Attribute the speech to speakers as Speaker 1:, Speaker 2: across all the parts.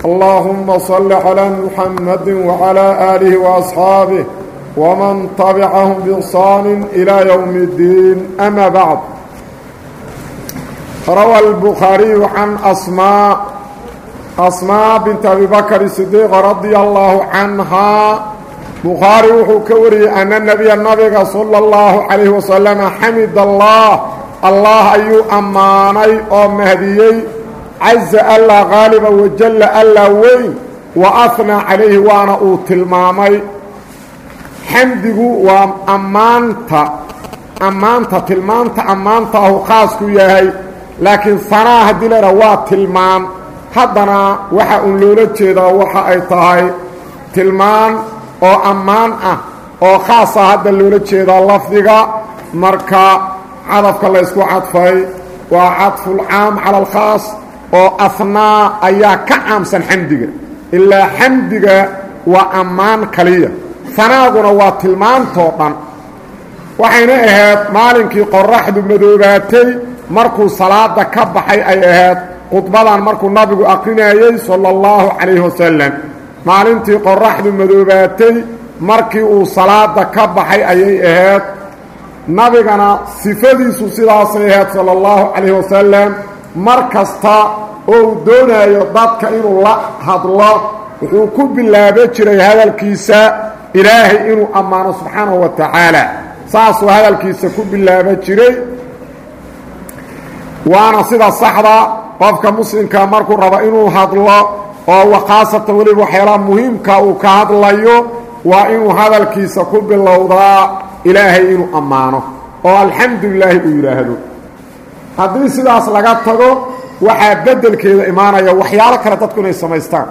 Speaker 1: allaahuma salli calaa muxamadi wacalaa aalihi waasxaabih waman tabicahum biixsaanin ilaa yowmi اddiin ama bacd rawa albukhaariyu can asmaa asmaa bint abi bakr sidiiqa radia allaahu canhaa bukhaari wuxuu ka wariyey ana nebiya nabiga sala allahu calayhi wasalama xamid allah allah ayuu ammaanay oo mahdiyey caza allaa qaaliba wajalla allaa weyn wa ahnaa calayhi waana uu tilmaamay. Xamdigu waa ammaanta ammaanta tilmaanta ammaanta ahu khaasku yahay laakiin sanaa haddii laydhaha waa tilmaan. Haddana waxa uun loola jeedaa waxa ay tahay tilmaan oo ammaan ah oo khaasa ah hadda loola jeedaa lafdiga. Marka cadafka laysku cadfay waa cadfu lcaam cala alkhaas oo afnaa ayaa ka caamsan xamdiga. Ilaa xamdiga waa ammaan kaliya. Fanaaguna waa tilmaantoo dhan. Waxayna ahayd maalinkii qoraxdu madoobaatay markuu salaada ka baxay ay ahayd khudbadan markuu nabigu aqrinayey sala allahu calayhi wasalam maalintii qoraxdu madoobaatay markii uu salaada ka baxay ayay ahayd. Nabigana sifadiisu sidaasay ahayd sala allahu calayhi wasalam mar kasta oo uu doonayo dadka inuu la hadlo wuxuu ku bilaabo jiray hadalkiisa ilaahay inuu ammaano subxaanahu wa tacaala. Saasuu hadalkiisa ku bilaabo jiray. Waana sida saxda qofka muslimka markuu rabo inuu hadlo oo wakhaasatan weliba waxyaalaha muhiimka uu ka hadlayo waa inuu hadalkiisa ku bilowdaa ilaahay inuu ammaano. Oo alxamdulilaahi uu yidhaahdo haddii sidaas laga tago waxaa beddelkeeda imaanaya waxyaalo kale dadku inay samaystaan.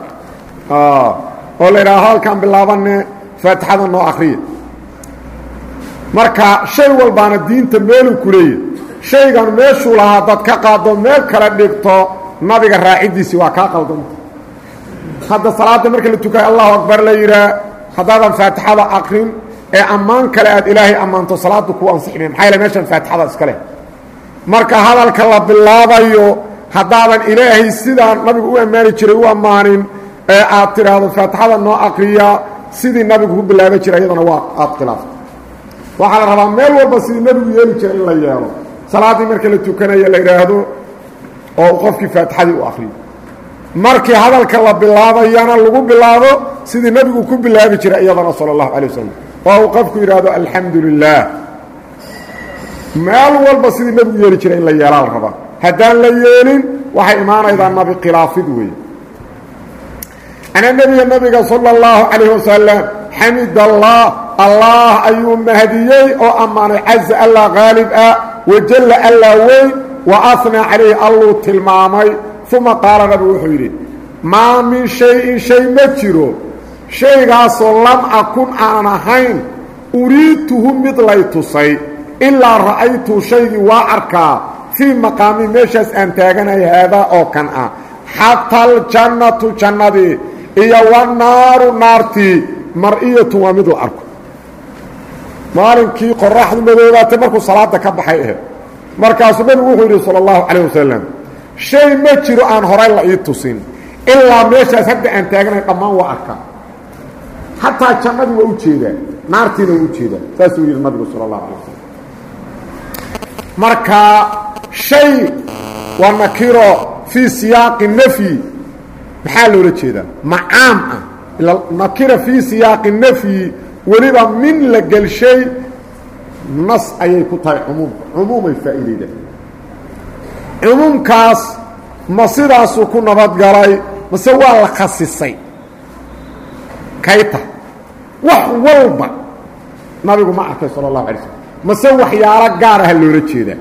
Speaker 1: Oo la yidhaha hadalkaan bilaabanne faatixada noo akriya marka shay walbaana diinta meeluu ku leeyahy shaygan meeshuu lahaa dad ka qaado meel kale dhigto nabiga raaciddiisii waa kaa qaldanta hadda salaadda marka la tukayo allahu akbar la yidhaah haddaadan faatixada aqrin ee ammaan kale aad ilaahay ammaanto salaaddu kuu ansixmaya maxaa yaele meeshan faatixada iska marka hadalka la bilaabayo haddaadan ilaahay sidaan nabigu u ammaani jiray u ammaanin ee aad tidhaahdo faatixada noo aqriya sidii nabigu ku bilaaban jiray iyadana waa aad khilaafto waxaa la rabaa meel walba sidii nabigu yeeli jiray in la yeelo. Salaaddii marka la tukanayo la yidhaahdo oo qofkii faatixadii u akriyo markii hadalka la bilaabayana lagu bilaabo sidii nebigu ku bilaabi jiray iyadana sala allahu calay wasalam oo uu qofku yidhaahdo alxamdu lilaah meel walba sidii nebigu yeeli jiray in la yeelaa la haddaan la yeelin waxay imaanaydaa nabi khilaafid weeye ana nebiga nabiga sala allahu calayh wasalam xamid allah allah ayuu mahadiyey oo ammaanay caza allah qaalib ah wajalla allaa weyn wa afnaa calayhi alluu tilmaamay. Uma qaala nabigu wuxuu yidhi maa min shay-in shay ma jiro. Shaygaasoo lam akun aanan ahayn uriidtuhu mid lay tusay ilaa ra'aytuu shaygii waa arkaa fii maqaami meeshaas aan taaganay haadaa oo kan ah. Xataa aljannatu jannadii iyo wanaaru naartii mar-iyatun waa mid la arko. Maalinkii qoraxdu madoobaatay markuu salaada ka baxay ahayd markaasuu nabigu wuxuu yidhi sala allahu calayh wasalam shay ma jiro aan horay la ii tusin ilaa meeshaas hadda aan taaganay dhammaan waa arkaa xataa jannadii waa u jeedaa naartiina waa u jeedaa saasuu yidhi nabigu sala allahu calay wasalam marka shay waa nakiro fii siyaaqi nafyi maxaa loola jeedaa? Macaam ah. Nakira fii siyaaqi nafyi weliba min la gelshay nas ayay ku tahay cumuumka cumuumay faa'iidayda cumuumkaas ma sidaasuu ku nabadgalay mase waa la khasisay. Kayta wax walba nabigu ma arkay sala allahu alay mase waxyaalo gaaraha loola jeedaa.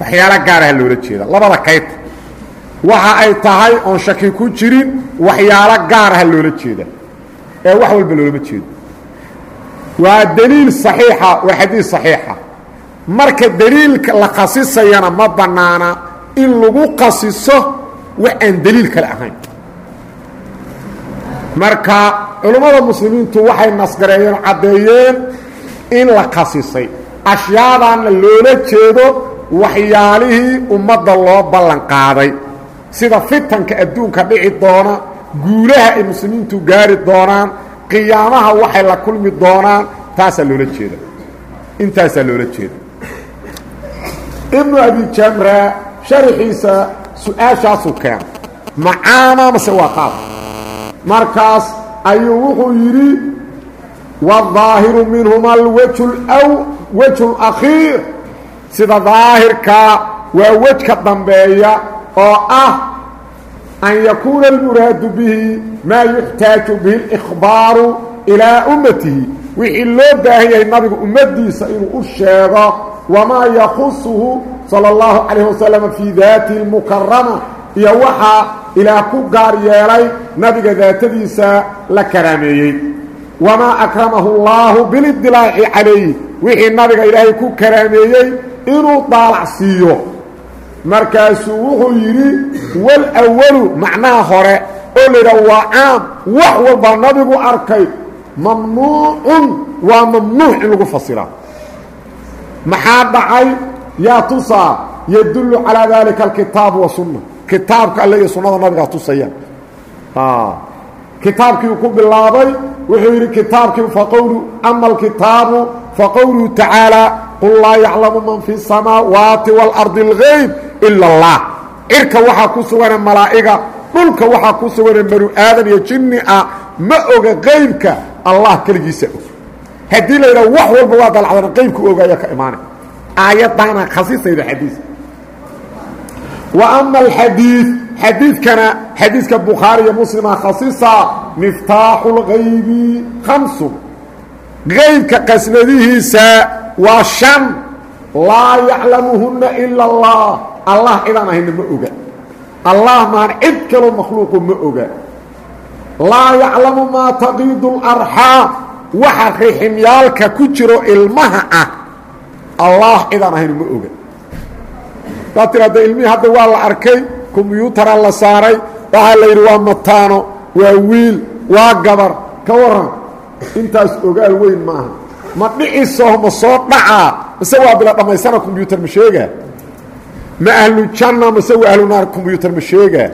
Speaker 1: Waxyaalo gaaraha loola jeedaa. Labada kayta waxa ay tahay oon shaki ku jirin waxyaalo gaaraha loola jeedaa. Ee wax walba loolama jeedo. Waa deliil صaxiixa waa xadiis صaxiixa marka deliilka la khasisayana ma bannaana in lagu khasiso wax aan kale ahayn. Marka culummada muslimiintu waxay nasgareeyeen caddeeyeen in la khasisay. Ashyaadaana loola jeedo waxyaalihii ummadda loo ballan qaaday. Sida fitanka adduunka dhici doona guulaha ay muslimiintu gaari doonaan qiyaamaha waxay la kulmi doonaan taasaa loola jeeda intaasaa loola jeeda ibnu abi jamra sharaxiisa su'aashaasuu keena macaama mase waa qaab. Markaas ayuu wuxuu yidhi waالظaahiru minhuma alwejhu اw wejhu اlakhiir sida daahirkaa waa wejka dambeeya oo ah an yakuuna almuraadu bihi maa yuxtaaju bihi اlإkhbaaru ilaa ummatihi wixii loo baahan yahay nabigu ummaddiisa inuu u sheego wamaa yakusuhu salى اllahu calayh wasalam fii daatihi اlmukarama iyo waxaa ilaah ku gaar yeelay nabiga daatadiisa la karaameeyey wamaa akramahu اllaahu bilidilaaci calayh wixii nabiga ilaahay ku karaameeyey inuu daalac siiyo markaasuu wuxuu yidhi walawalu macnaha hore oo la yidhaha waa caam wax walba nabigu arkay mamnuucun waa mamnuuc in lagu fasiraa maxaa dhacay yaa tusaa yadullu calaa daalika alkitaabu wasunna kitaabka alle iyo sunnada nabigaa tusayaan kitaabkiiu ku bilaabay wuxuu yidhi kitaabkii faqowlu ama alkitaabu faqowluu tacaalaa qul laa yaclamu man fi samaawaati waalardi algayb ila allah. Cirka waxaa ku sugana malaa'iga dhulka waxaa ku sugana banu aadan iyo jinni ah ma oga qaybka allah keligiisa og. Haddii la yidhaha wax walba waa dalacdana qaybku ogaayaa ka imaanay aayadaana khasiisayda xadiis. Wa ama alxadiid xadiidkana xadiidka bukhaari iyo muslima ah khasisa miftaaxu اlgaybi hamsun gaybka qasnadihiisa waa shan. Laa yaclamuhuna ila allah. Allah cidaan ahayna ma oga. Allah maan cid kaloo makhluuqu ma oga. Laa yaclamu maa taqiidu اlarxaam waxa riximyaalka ku jiro ilmaha ah allah cidaan ahayna ma oga. Daa tiraada ilmihii hadda waa la arkay kombyuutara la saaray waxaa la yidhi waa mataano waa wiil waa gabar. Ka waran intaas ogaal weyn maaha ma dhiciso ma soo dhacaa mase waa bila dhammaysana kombyuutar ma sheegaa ma ahlu janna mase waa ahlu naar kombyuutar ma sheegaa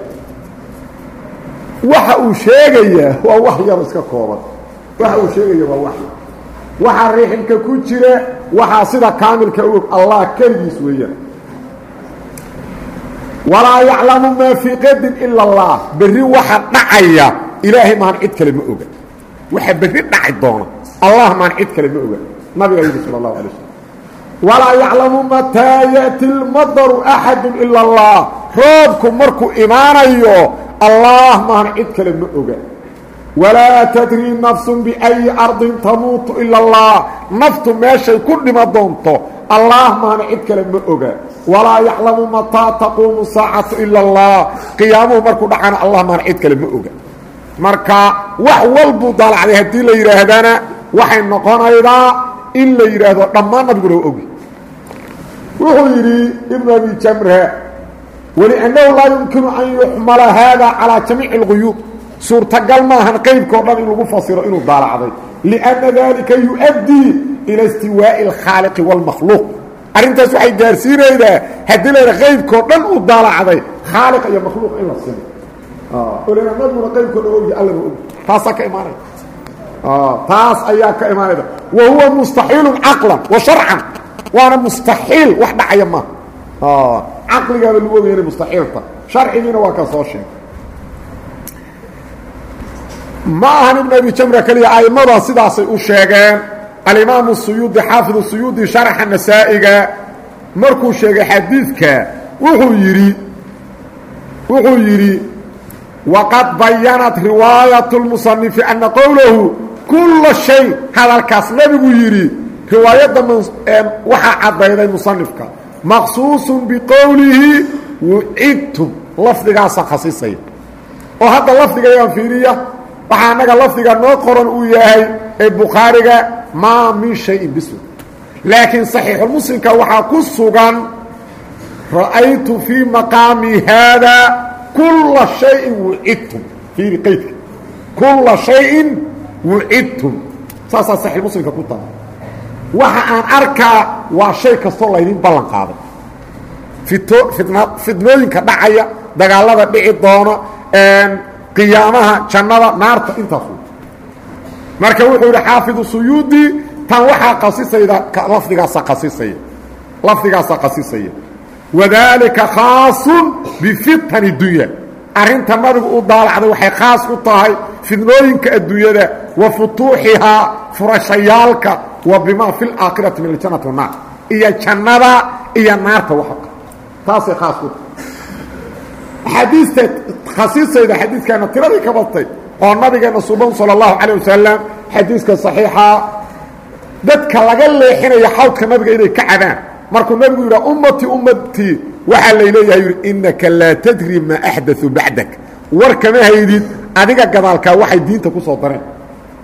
Speaker 1: waxa uu sheegayaa waa wax yaro iska kooban. Waxa uu sheegaya waa wax waxaa riiximka ku jira waxaa sida kaamilka og allah keligiis weeyaan walaa yaclamu maa fii qadin ila allah. Berri waxa dhacaya ilaahay maan cid kale ma oga. Waxa berri dhaci doona allah maan cid kale ma oga. Nabigaa yidhi sal اlahu alay slm walaa yaclamu mataa yaأti lmadaru axadu ila allah. Roobku markuu imaanayo allah maan cid kale ma oga walaa tadrii nafsun biayi ardin tamuutu ila allah naftu meeshay ku dhima doonto allah maana cid kale ma oga walaa yaclamu mataa taquumu saacatu ila allah qiyaamuhu markuu dhacana allah maana cid kale ma oga marka wax walbuu daalacday haddii la yidhaahdana waxay noqonaydaa in la yidhaahdo dhammaan nabiguna waa ogi wuxuu yidhi ibnu abi jamra waliannahu laa yumkinu an yuxmala haada calaa jamiici اlquyuub suurtagal maahan qaybkao dhan in lagu fasiro inuu daalacday. lianna daalika yu-addii ilaa istiwaa'i alkhaaliqi waalmakhluuq arrintaas waxay gaarsiinaydaa haddii layha qaybkao dhan uu daalacday khaaliq iyo makhluuq in la sino olena nabiguna qaybkoo dhan ogya allana og taasaa ka imaanaya taas ayaa ka imaanayda wa huwa mustaxiilun caqlan wa sharcan waana mustaxiil wax dhacaya maaha caqligaaba lagu ogaya inay mustaxiilta sharcigiina waa kaa soo sheegay ma ahan ibn abi jamra keliya a'immada sidaasay u sheegeen. Alimaamu suyuudi xaafidu suyuudi sharaxa nasaa'iga markuu sheegay xadiidka wuxuu yidhi wuxuu yidhi waqad bayanat riwaayat اlmusanifi ana qowlahu kula shay. Hadalkaas nebigu yidhi riwaayadda waxaa caddayday musanifka. Maqsuusun biqowlihi wucidtum lafdigaasa khasisaya oo hadda lafdigayaan fiiriya waxaa annaga lafdiga noo qoran uu yahay ee bukhaariga maa min shayin bisu laakiin saxiixulmuslimka waxaa ku sugan ra'aytu fii maqaami haada kulla shayin wucidtum fiiri qaydka. Kulla shayin wucidtum saasaa saxiixulmuslimka ku tahay waxa aan arkaa waa shay kastoo laydin ballan qaaday. Fidnooyinka dhacaya dagaalada dhici doona qiyaamaha jannada naarta intaas marka wuxuu yidhi xaafidu suyuudi tan waxaa qasisayda lafdigaasa qasisaya lafdigaasaa qasisaya wadaalika khaasun bifitani dunya. Arrinta nabigu u daalacday waxay khaas ku tahay fidnooyinka adduunyada wa futuuxihaa furashayaalka wa bimaa fi laakhirati min aljannati wanaar iyo jannada iyo naarta wa taasay khaas ku tahay axaadiista khasisayda xadiidkaana tiradii ka badtay oo nabigeena suban salى اllahu calيه wasalam xadiiska صaxiixa dadka laga leexinaya xawdka nabiga inay ka cabaan markuu nabigu yidha ummatii ummatii waxaa layleeyahay yidhi inaka laa tadri maa axdaثu bacdak war kama haydid adiga gadaalkaa waxay diinta ku soo dareen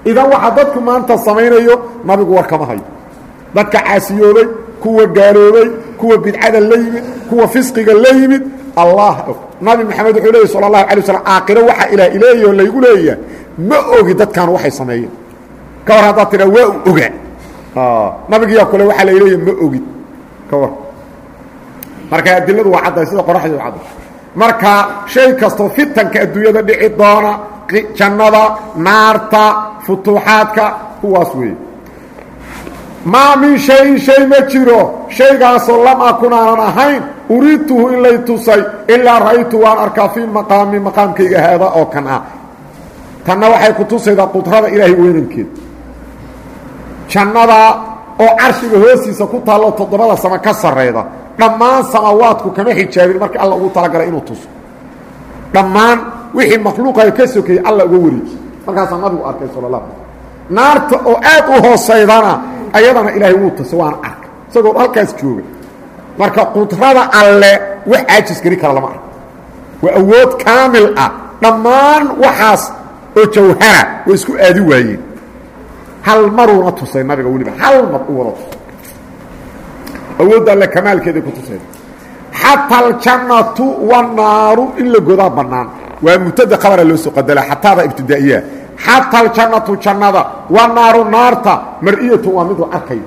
Speaker 1: idan waxaa dadku maanta samaynayo nabigu war kama hayo dadka caasiyoobay kuwa gaaloobay kuwa bidcada la yimid kuwa fisqiga la yimid allah nabi maxamed wuxuu leeyay sala allahu alay waslam aakhiro waxaa ilaah ileeyahy oo laygu leeyaha ma ogi dadkaan waxay sameeyeen. Ka war haddaad tidhaa waa u ogaa nabigiyaa kule waxaa layleeyahy ma ogid ka war marka adiladu waa cadday sida qoraxdii waa cadday. Marka shay kastoo fitanka adduunyada dhici doona jannada naarta futuuxaadka kuwaas weeye maa min shayin shay ma jiro. Shaygaasoo lam akun aanan ahayn. Uriidtuhu in lay tusay. Ilaa ra'aytu waan arkaa fii maqaami maqaamkayga haada oo kan ah. Tanna waxay ku tusaydaa qudrada ilaahay weynankeed. Jannada oo carshiga hoostiisa ku taalloo toddobada sama ka sarrayda dhammaan samawaadku kama xijaabin. Markii alla ugu talagalay inuu tuso. Dhammaan wixii makhluuqayo ka sokeeyey alla uga wareeji markaasaa nabigu arkay sala alay naarta oo aad u hoosaydana ayadana ilaahay wuu tusay waana arkay. Isagoo halkaas jooga marka qudrada alle wax caajis geli kara lama arko. Waa awood kaamil ah. Dhammaan waxaas oo jawhara way isku aadi waayeen hal maruuna tusay nabiga weliba. Hal mar u wada tusay. Awoodda alle kamaalkeeday ku tusay. Xataa aljannatu wanaaru in la godaa bannaan. Waa mubtada khabara loo soo qadala xataada ibtidaa'iya xataa aljannatu jannada wanaaru naarta mar-iyatu waa miduu arkay.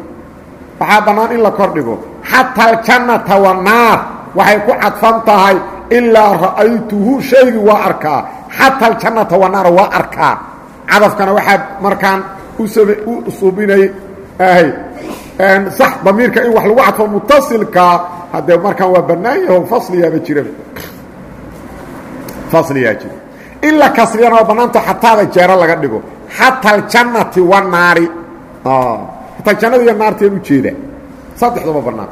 Speaker 1: Waxaa bannaan in la kor dhigo. Xataa aljannata wanaar waxay ku cadfan tahay ilaa ra'aytuhu shaygii waa arkaa. Xataa aljannata wanaara waa arkaa. Cadafkana waxaa markaan u subinay sax damiirka in wax lagu cadfo mutasilka haddee markaan waa bannaan yaho fasliyaaba jiraba fasliyaa jira in la kasriyana waa bannaanta xataada jeero laga dhigo. Xata aljannati wanaari ah, xataa jannada iyo naarteen u jeeda saddexdaba bannaan.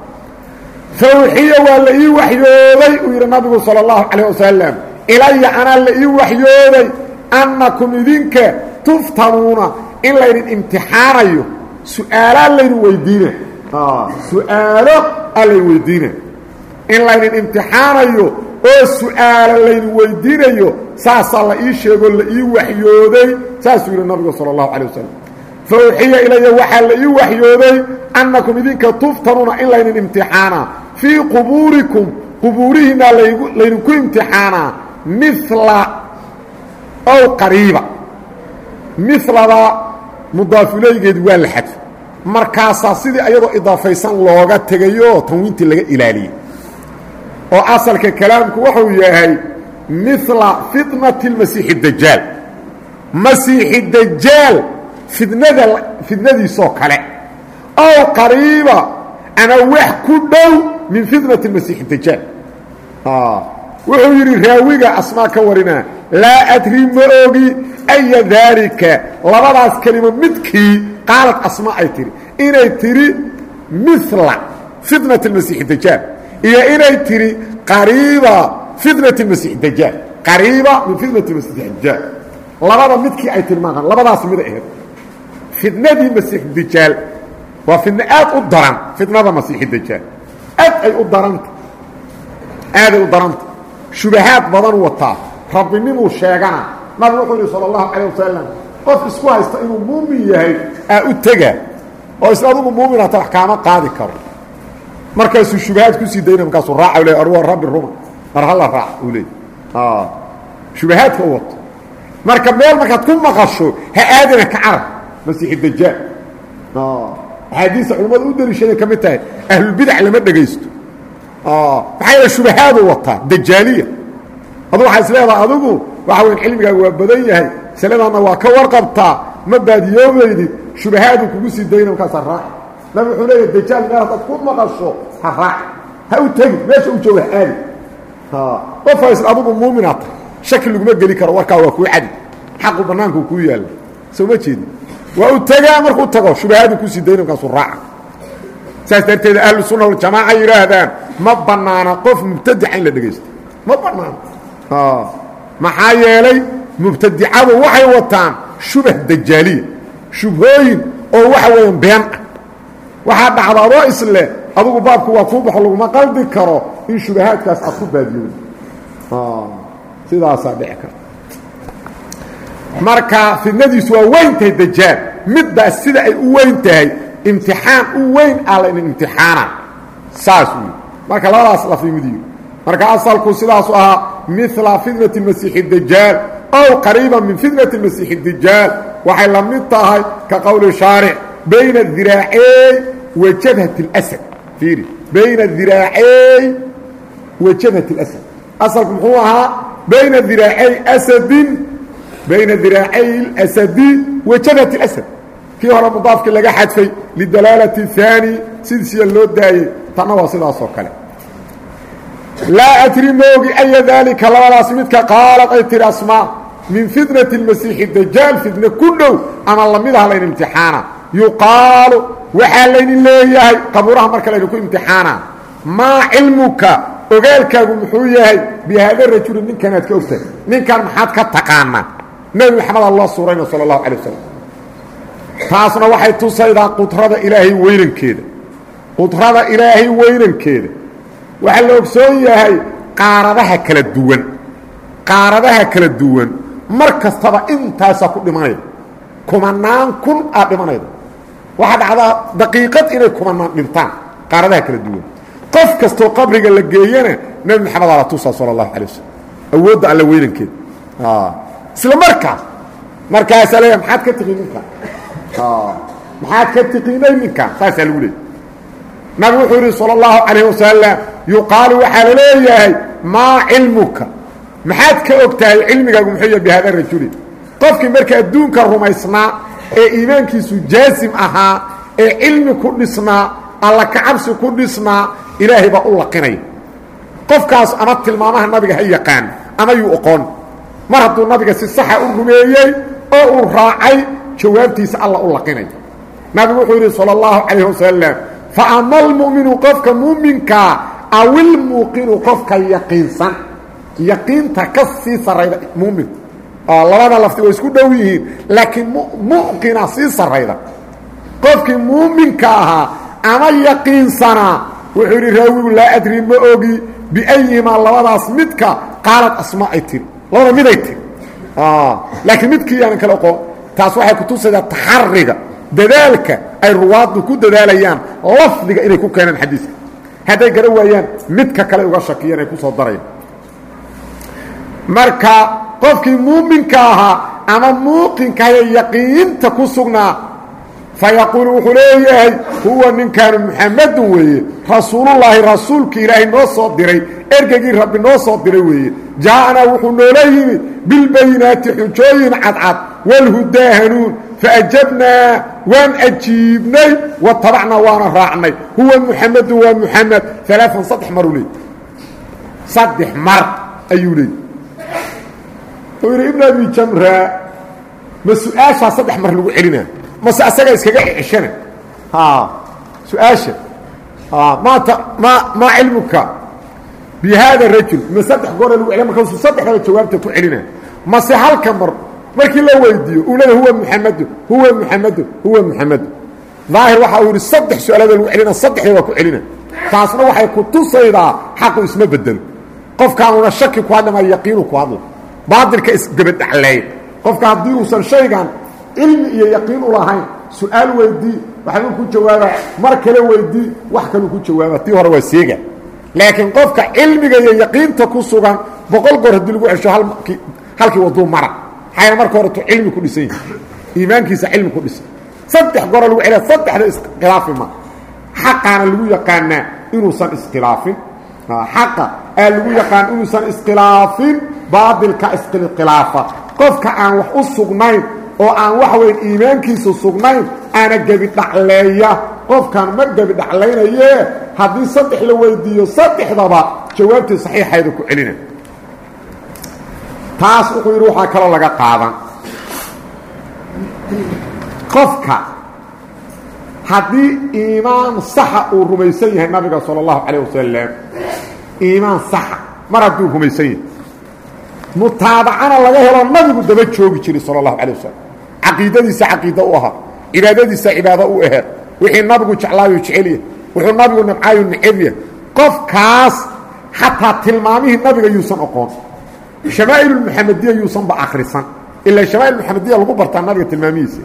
Speaker 1: Fawxiya waa la ii waxyooday uu yidhi nabigu salى اllahu calayh wasalam ilaya anaa la ii waxyooday annakum idinka tuftanuuna in laydin imtixaanayo. Su'aalaa laydin weydiina su'aalo a weydiina ah, in laydin imtixaanayo oo su'aala laynu weydiinayo saasaa la ii sheegoo la ii waxyooday saasuu yidhi nabigu sala allahu calay wasalam fa uxiya ilaya waxaa la ii waxyooday annakum idinka tuftanuuna in laynin imtixaanaa. Fii qubuurikum qubuurihinnaa laydinku imtixaanaa mila ow qariiba. Milada mudaafulaygeed waa la xadfo. Markaasaa sidii ayadoo idaafaysan looga tegayoo tanwiintii laga ilaaliyey oo asalka kalaamku wuxuu yahay mila fitnati اlmasiixi dajaal masiixi dajaal fidnada fidnadiisoo kale ow qariiba ama wax ku dhow min fitnati masiixi dajaal wuxuu yidhi raawiga asmaa ka warinaa laa adri ma ogi aya daalika. Labadaas kelimo midkii qaalad asmaa ay tihi inay tidhi mila fitnati masiixi dajaal iyo inay tidhi qariiba fitnati masiixi dajaal qariiba min fitnati masiixi dajaal labada midkii ay tihi maahan labadaas mida aheed fitnadii masiixi dajaal waa fidno aad u daran fitnada masiixi dajaal ay u daranta aaday u daranta shubahaad badan wataa. Sheegana. Nabigu wuxuu yihi calayh wasalam qof isku haysta inuu muumin aa u tega. Oo isla adugu muumin hata wax qaadi karo markaasuu shubahaad ku sii dayna markaasuu raaca le ar waa rabbi ruma mar hala raac uu leey shubahaadka u wato. Marka meel markaad ku maqasho ha aadana ka carab masiixi dajaal. Axaadiista culimmadu u daliishaday ka mid tahay ahlulbidac lama dhegaysto maxaa yeele shubahaadu wataa dajaaliya. Adu waxaa is leedaha adigu waxa weyn cilmigaagu waa badan yahay masaladaanna waa ka warqabtaa ma baadiyoobaydid shubahaadu kugu sii dayna markaasa raaci nabi wuxuu leeyahy dajaal meel haddaad ku maqasho ha raaci ha u tegin meesha u jooga aadi. Qofa isla adigu muuminaa tahay shaki laguma geli karo warkaa waa kuu cadi. Xaqu bannaankuu kuu yaalla soo ma jeedi waa u tegaa markuu tago shubahaadu ku sii dayna markaasuu raaca. Saas darteed ahlu sunna waljamaaca yidhaahdaan ma bannaana qof mubtadica in la dhegaysto ma bannaano maxaa yeelay mubtadicadu waxay wataan shubah dajaaliya shubhooyin oo waxa weeyaan been ah waxaa dhacda adoo isle adugu baabku waa kuu baxo laguma qaldi karo in shubahaadkaas aad ku baadiyooda sidaasaa dhici karta. Marka fidnadiisu waa weyn tahay dajaal. Middaas sida ay u weyn tahay imtixaan u weyn ah la inin imtixaana saas wey marka labadaas lafdimidiyo marka asalku sidaasu ahaa mila fitnati masiixi dajaal ow qariiba min fitnati masiixi dajaal. Waxay la mid tahay ka qowli shaaric bayna diraaceey wa jabhat اlasad fiiri bayna diraaceey wa jabhat اlasad asalku muxuu ahaa bayna diraacey asadin bayna diraacay اlasadi wa jabhat اlasad kii hore mudaafkii laga xadfay lidalaalati اhaani sidiisiya loo daayey tanna waa sidaas oo kale laa adri moogi aya daalika labadaas midka qaalad ay tihi asmaa min fitnati اlmasiixi dajaal fitne ku dhow ama lamidaha layn imtixaana yuqaalu waxaa laynin leeyahay qabuuraha marka laynu ku imtixaana. Maa cilmuka ogaalkaagu muxuu yahay bi haada rajuli ninkanaad ka ogtahay ninkan maxaad ka taqaanaa? Nebi maxameda loo suurayna sala اllahu calay wasalam taasna waxay tusaydaa qudrada ilaahay weynankeeda. Qudrada ilaahay weynankeeda. Waxaa la ogsoon yahay qaaradaha kala duwan. Qaaradaha kala duwan. Mar kastaba intaasaa ku dhimanayda. Kumanaan kun aad dhimanayda waxaa dhacdaa daqiiqad inay kumanaan dhintaan qaaradaha kala duwan. Qof kastoo qabriga la geeyana nebi maxamed ala tusaa sala allahu calay wasalam awoodda alla weynankeeda isla markaas markaasaa leeya maxaad ka tiqin ninkaan maxaad ka tiqiinay ninkaan saasaa lagu leeyay nabigu wuxuu yidhi salى اllahu calayh wasalam yuqaalu waxaa la leeyahay maa cilmuka? Maxaad ka og tahay cilmigaagu muxuu yahay bihada rajuli. Qofkii marka adduunka rumaysnaa ee iimaankiisu jaasim ahaa ee cilmi ku dhisnaa alla kacabsi ku dhisnaa ilaahay baa u laqinaya qofkaas ama tilmaamaha nabiga ha yaqaan ama yuu oqoon. Mar hadduu nabiga si saxa u rumeeyey oo uu raacay jawaabtiisa alla u laqinaya nabigu wuxuu yidhi salى اllahu calayh wasalam faama almu'minu qofka muuminkaa awilmuuqinu qofka yaqiinsan. Yaqiinta ka sii sarayda muumin labada lafti way isku dhow yihiin laakiin muqina sii sarayda qofkii muuminka ahaa ama yaqiinsanaa wuxuu yidhi raawigu laa adri ma ogi biayihimaa labadaas midka qaalad asma ay tiri labada miday tiri laakiin midkii yaanan kale oqoon taas waxay kutusaydaa taxariga dadaalka ay ruwaaddu ku dadaalayaan lafdiga inay ku keenaan xadiiska. Hadday garan waayaan midka kale uga shakiyeen ay ku soo darayaan. Marka qofkii muuminka ahaa ama muuqinkahayo yaqiinta ku sugnaa fa yaquulu wuxuu leeyahay huwa ninkaanu muxamadun weeye rasuulullaahi rasuulkii ilaahay noo soo diray ergegii rabbi noo soo diray weeye. Jaa-anaa wuxuu noola yimi bilbayinaati xujooyin cadcad walhudaa hanuun faajabnaa waan ajiibnay watabacnaa waana raacnay. Huwa muxamedu waa muxamed alaaan saddex maruu leey saddex mar ayuu leey wuxuu yidhi ibn abi jamra ma su'aashaa saddex mar lagu celina? Mase asaga iskaga ceshana? Su'aasha. Maanta ma maa cilmuka. Bi haada rajul ma saddex goora lagu celina? Markaasuu saddexdaba jawaabta ku celina. Mase halka mar markii la weydiiyo uu leeda huwa muxamedu huwa muxamedu huwa muxamedu daahir waxa uu yidhi saddex su'aalada lagu celina saddexda waa ku celina. Taasna waxay ku tusaydaa xaqu isma bedelo qofkaanuna shaki ku hadlama yaqiinu ku hadla baadilka isgabadhacleey qofka haddii uusan shaygan cilmi iyo yaqiin u lahayn su'aal weydii waxbuu ku jawaaba mar kale weydii wax kaluu ku jawaaba tii hore waa seega. Laakiin qofka cilmiga iyo yaqiinta ku sugan boqol goor haddii lagu cesho halkii waduu mara. Maxaa marka horetu cilmi ku dhisan yahi iimaankiisa cilmi ku dhisan saddex goora lagu celiya saddexda iskhilaafi ma xaqaana lagu yaqaanaa inuusan iskhilaafin. Xaqa aa lagu yaqaan inuusan iskhilaafin baadilka iskilkhilaafa qofka aan wax u sugnayn oo aan wax weyn iimaankiisu sugnayn aana gebi dhacleeya qofkan ma gebi dhaclaynaye haddii saddex la weydiiyo saddexdaba jawaabtii saxiixayda ku celina taas wuxuu yidhi waxaa kaloo laga qaadan qofka haddii iimaan saxa uu rumaysan yahay nabiga salى اllahu calيه wasalam iimaan saxa mar hadduu rumaysan yahay mutaabacana laga helo nabigu daba joogi jiray salى اllahu alيه wasalam caqiidadiisa caqiida u ahaa cibaadadiisa cibaado u aheed wixii nabigu jeclaayu jecelya wuxuu nabigu nabcaayu necebya qofkaas xataa tilmaamihii nabiga yuusan oqoon shamaa'il muxamadiya yuusanba akrisan ilaa shamaa'il muxamadiya lagu bartaa nabiga tilmaamihiisa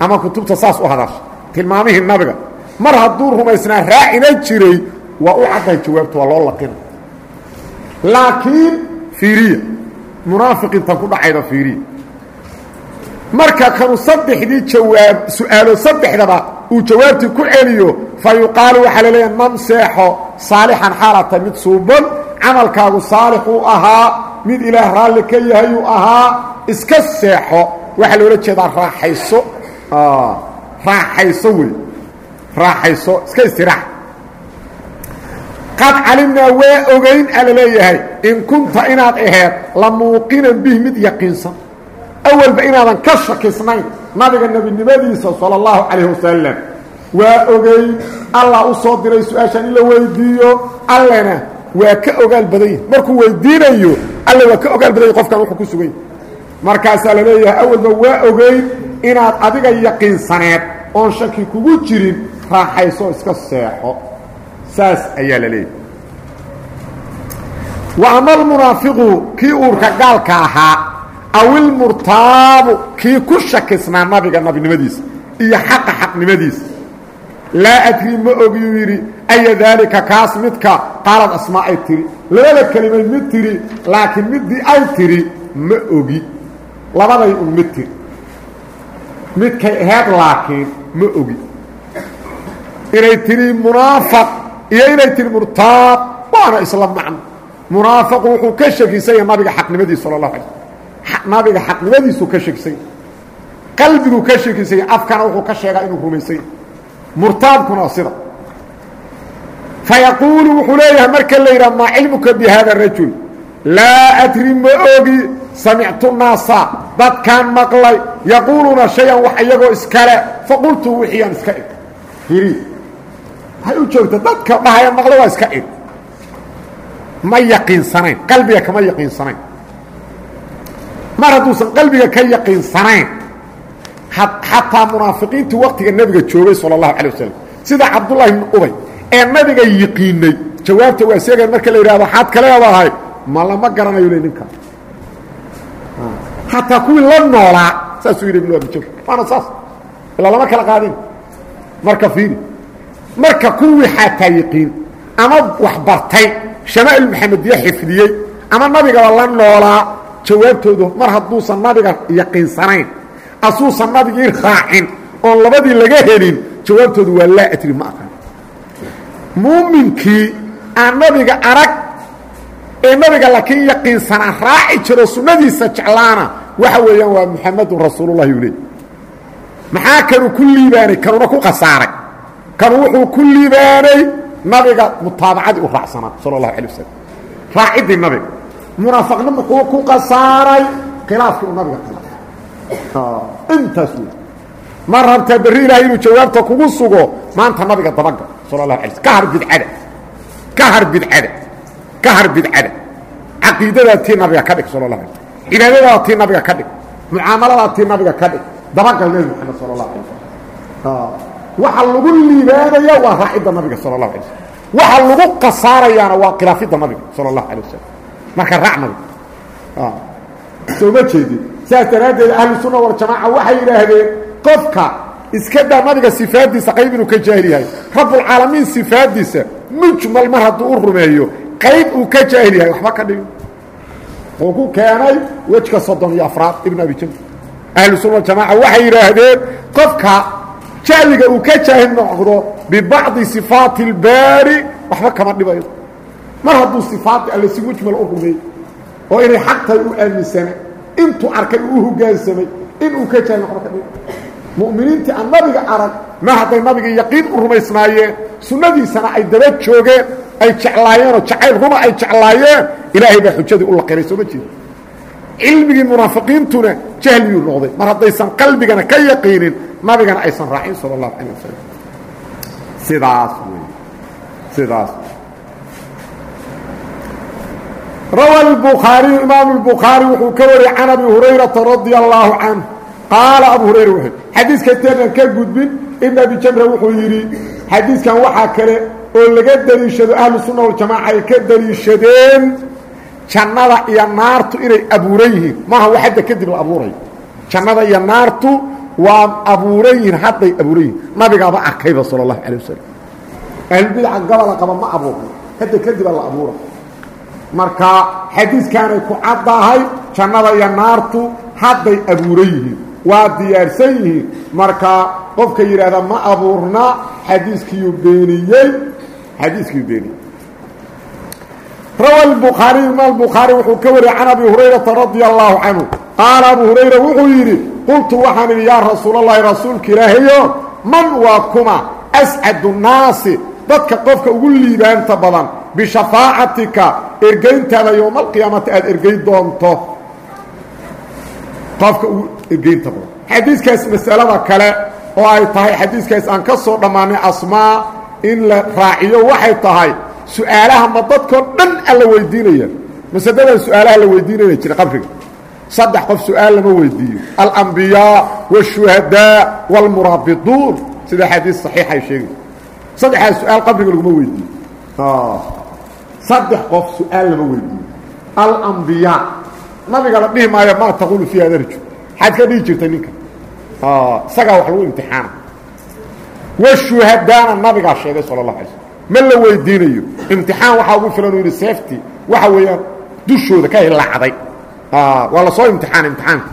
Speaker 1: ama kutubta saas u hadasha tilmaamihii nabiga mar hadduu rumaysnaa raacina jiray waa u caddahay jawaabta waa loo laqina laakiin fiiriya munaafiqintan ku dhacayda fiiriya marka kanu saddexdii jawaab su'aalo saddexdaba uu jawaabtii ku celiyo fa yuqaalu waxaa la leeyahay nam seexo saalixan xaalata mid suuban camalkaagu saalix uu mid ilaah raalli ka yahayuu ahaa iska seexo. Waxaa loola jeedaa raaxayso. Raaxayso wey. Raaxayso iska istiraax qad calimnaa waa ogayn a la leeyahay in kunta inaad aheed la muuqinan bih mid yaqiinsan. Awalba inaadan ka shakisnayn nabiga nebinimadiisa salى اllahu calayh wasalam waa ogeyn allah u soo diray su'aashaan in la weydiiyo allena waa ka ogaal badan yahi markuu weydiinayo alle waa ka ogaal badan yahi qofkan wuxuu ku sugan yahy markaasaa la awalba waa ogeyn inaad adiga yaqiinsaneed oon shaki kugu jirin raaxayso iska seexo saas ayaa la leeyahay. Wa ama almunaafiqu kii uurka gaalka ahaa aw ilmurtaabu kii ku shakisnaa nabiga nabinimadiisa iyo xaqa xaqnimadiisa laa adri ma ogiyuu yidhi aya daalika kaas midka? Qaalad asmaa ay tiri labada kelimay mid tiri laakiin middii ay tiri ma ogi. Labaday un mid tiri midkay aheed laakiin ma ogi. Inay tiri munaafaq iyo inay tiri murtaab waana isla macno. Munaafaqu wuxuu ka shakisanya nabiga xaqnimadiisa sala اlahu alay nabiga xaqnimadiisuu ka shakisanya qalbiguu ka shakisanya afkana wuxuu ka sheegaa inuu rumaysanya murtaabkuna sida. Fayaquulu wuxuu leeyahay marka la yidhaha maa cilmuka bi hada rajul? Laa adri ma ogi samictu naasa dadkaan maqlay yaquuluuna shay-an wax iyagoo iskale. Faqultu waxay u joogta dadka dhahaya maqla waa iska eg ma yaqiinsanayn qalbiga kama yaqiinsanayn. Mar hadduusan qalbiga ka yaqiinsanayn xataa munaafiqiintii waktiga nebiga joogay sala allahu calay wasalam sida cabdullaahi bni ubay ee nabiga yiqiinay jawaabta waa seegayn marka la yidhahdo xaad ka leedahay ma lama garanayo le ninka. Xataa kuwii la noolaa saasuu yidhi ibnu abijab waana saas ilaa lama kala qaadin. Marka fiiri marka kuwii xataa yiqiin ama wax bartay shamaa'il maxamediye xifdiyey ama nabigaba la noolaa jawaabtoodu mar hadduusan nabiga yaqiinsanayn asuusan nabigii raacin oon labadii laga helin jawaabtoodu waa laa adri ma aqan muuminkii aan nabiga arag ee nabiga laakiin yaqiinsanaa raaci jiro sunnadiisa jeclaana waxa weeyaan waa muxamadun rasuulullahi uu leey maxaa kanuu ku liibaanay? Kanuna ku khasaaray kanu wuxuu ku liibaanay nabiga mutaabacadii u raacsanaa sala allahu alay wasalam raaciddii nabiga munaafaqna muxuu ku khasaaray khilaafkii uu nabiga khilaafay intaas wey ma rabtaa berri ilaahay inuu jawaabta kugu sugo maanta nabiga dabaga sala allahu alay sl ka har bidcada. Ka har bidcada. Ka har bidcada. Caqiidadaa tii nabiga ka dhig sala allah alay cibaadadaa tii nabiga ka dhig. Mucaamaladaa tii nabiga ka dhig. Dabagal nebi moxamed sala allahu alay slam waxa lagu liibaanaya waa raacidda nabiga sala allahu alay slam waxa lagu kasaarayaana waa khilaafidda nabiga sala allahu alay wasalam marka raac nabiga soo ma jeedin saas daraaddeed ahlusunna waljamaaca waxay yidhaahdeen qofka iska daa nabiga sifaaddiisa qayb inuu ka jaahil yahay. Rabbulcaalamiin sifaaddiisa mujmal mar hadduu u rumeeyo qayb uu ka jaahil waxba ka dhigin wuu ku keenay wejka soddon iyo afraad ibn abi jamr ahlusunna waljamaaca waxay yidhaahdeen qofka jahliga uu ka jaahil noqdo bibacdi sifaati اlbaari waxba kama dhibayo. Mar hadduu sifaadda alle si mujmal u rumeeyey oo inay xaq u aaminsanay intuu arkay uu u hoggaansamay inuu ka jaahil noqdo ka mu'miniintii aan nabiga arag ma hadday nabiga yaqiin u rumaysnaayeen sunnadiisana ay daba joogeen ay jeclaayeenoo jacayl ruma ay jeclaayeen ilaahay baa xujadii u laqiray soo ma jeeda cilmigii munaafiqiintuna jahliyuu noqday. Mar haddaysan qalbigana ka yaqiinin nabigana aysan raacin sala allahu calayh wasalam sidaas wey sidaas rawa الbukhaariyu imaamu الbukhaari wuxuu ka wariyey can abi hurayrata radia allahu canه qaala abu hurayra wuxuu xadiiska teenan ka gudbin ibn abi jamra wuxuu yidhi xadiiskan waxaa kale oo laga deliishado ahlu sunna waljamaaca ay ka deliishadeen jannada iyo naartu inay abuuran yihiin maaha wax hadda kadib la abuurayo jannada iyo naartu waa abuuran yihiin hadday abuuran yihiin nabigaaba arkayba sala allahu calay wasalam ahlulbidaca gobola qaba ma abuurno hadda kadibaa la abuura marka xadiiskaanay ku caddahay jannada iyo naartu hadday abuuran yihiin waa diyaarsan yihiin. Marka qofka yidhaahda ma abuurna xadiiskiiyuu beeniyey. Xadiiskiiyuu beeniyey. Rawa الbukhaariy imaam bukhaari wuxuu ka wariyey can abi hurayrata radia allahu canhu qaala abu qultu waxaan idhi yaa rasuulallaahi rasuulka ilaahayo man waa kuma ascadu naasi dadka qofka ugu liibaanta badan bishafaacatika ergayntaada yowmaalqiyaamata aada ergayn doonto. Qofka ugu ergaynta badan. Xadiidkaas masalada kale oo ay tahay xadiidkaas aan ka soo dhammaanay asmaa in la raaciyo waxay tahay su'aalaha ma dadkoo dhan alla weydiinaya masedadan su'aalaha la weydiinayna jira qabriga saddex qof su-aal lama weydiiyo alambiyaa wاshuhadaa wاlmuraabiduun sida xadiis saxiixa ay sheegay saddexdaas su-aal qabriga laguma weydiiyo saddex qof su-aal lama weydiiyo alambiyaa nabiga la dhihi maayo maa taqulu fiiha darju maxaad ka dhihi jirtay ninka isagaa wax lagu imtixaana washuhadaana nabigaa sheegay sala اlahu alay slm ma la weydiinayo imtixaan waxaa ugu filan uu yidhi seefti waxa weeyaan dushooda ka hilaacday Ah, waa la soo imtixaana imtixaanka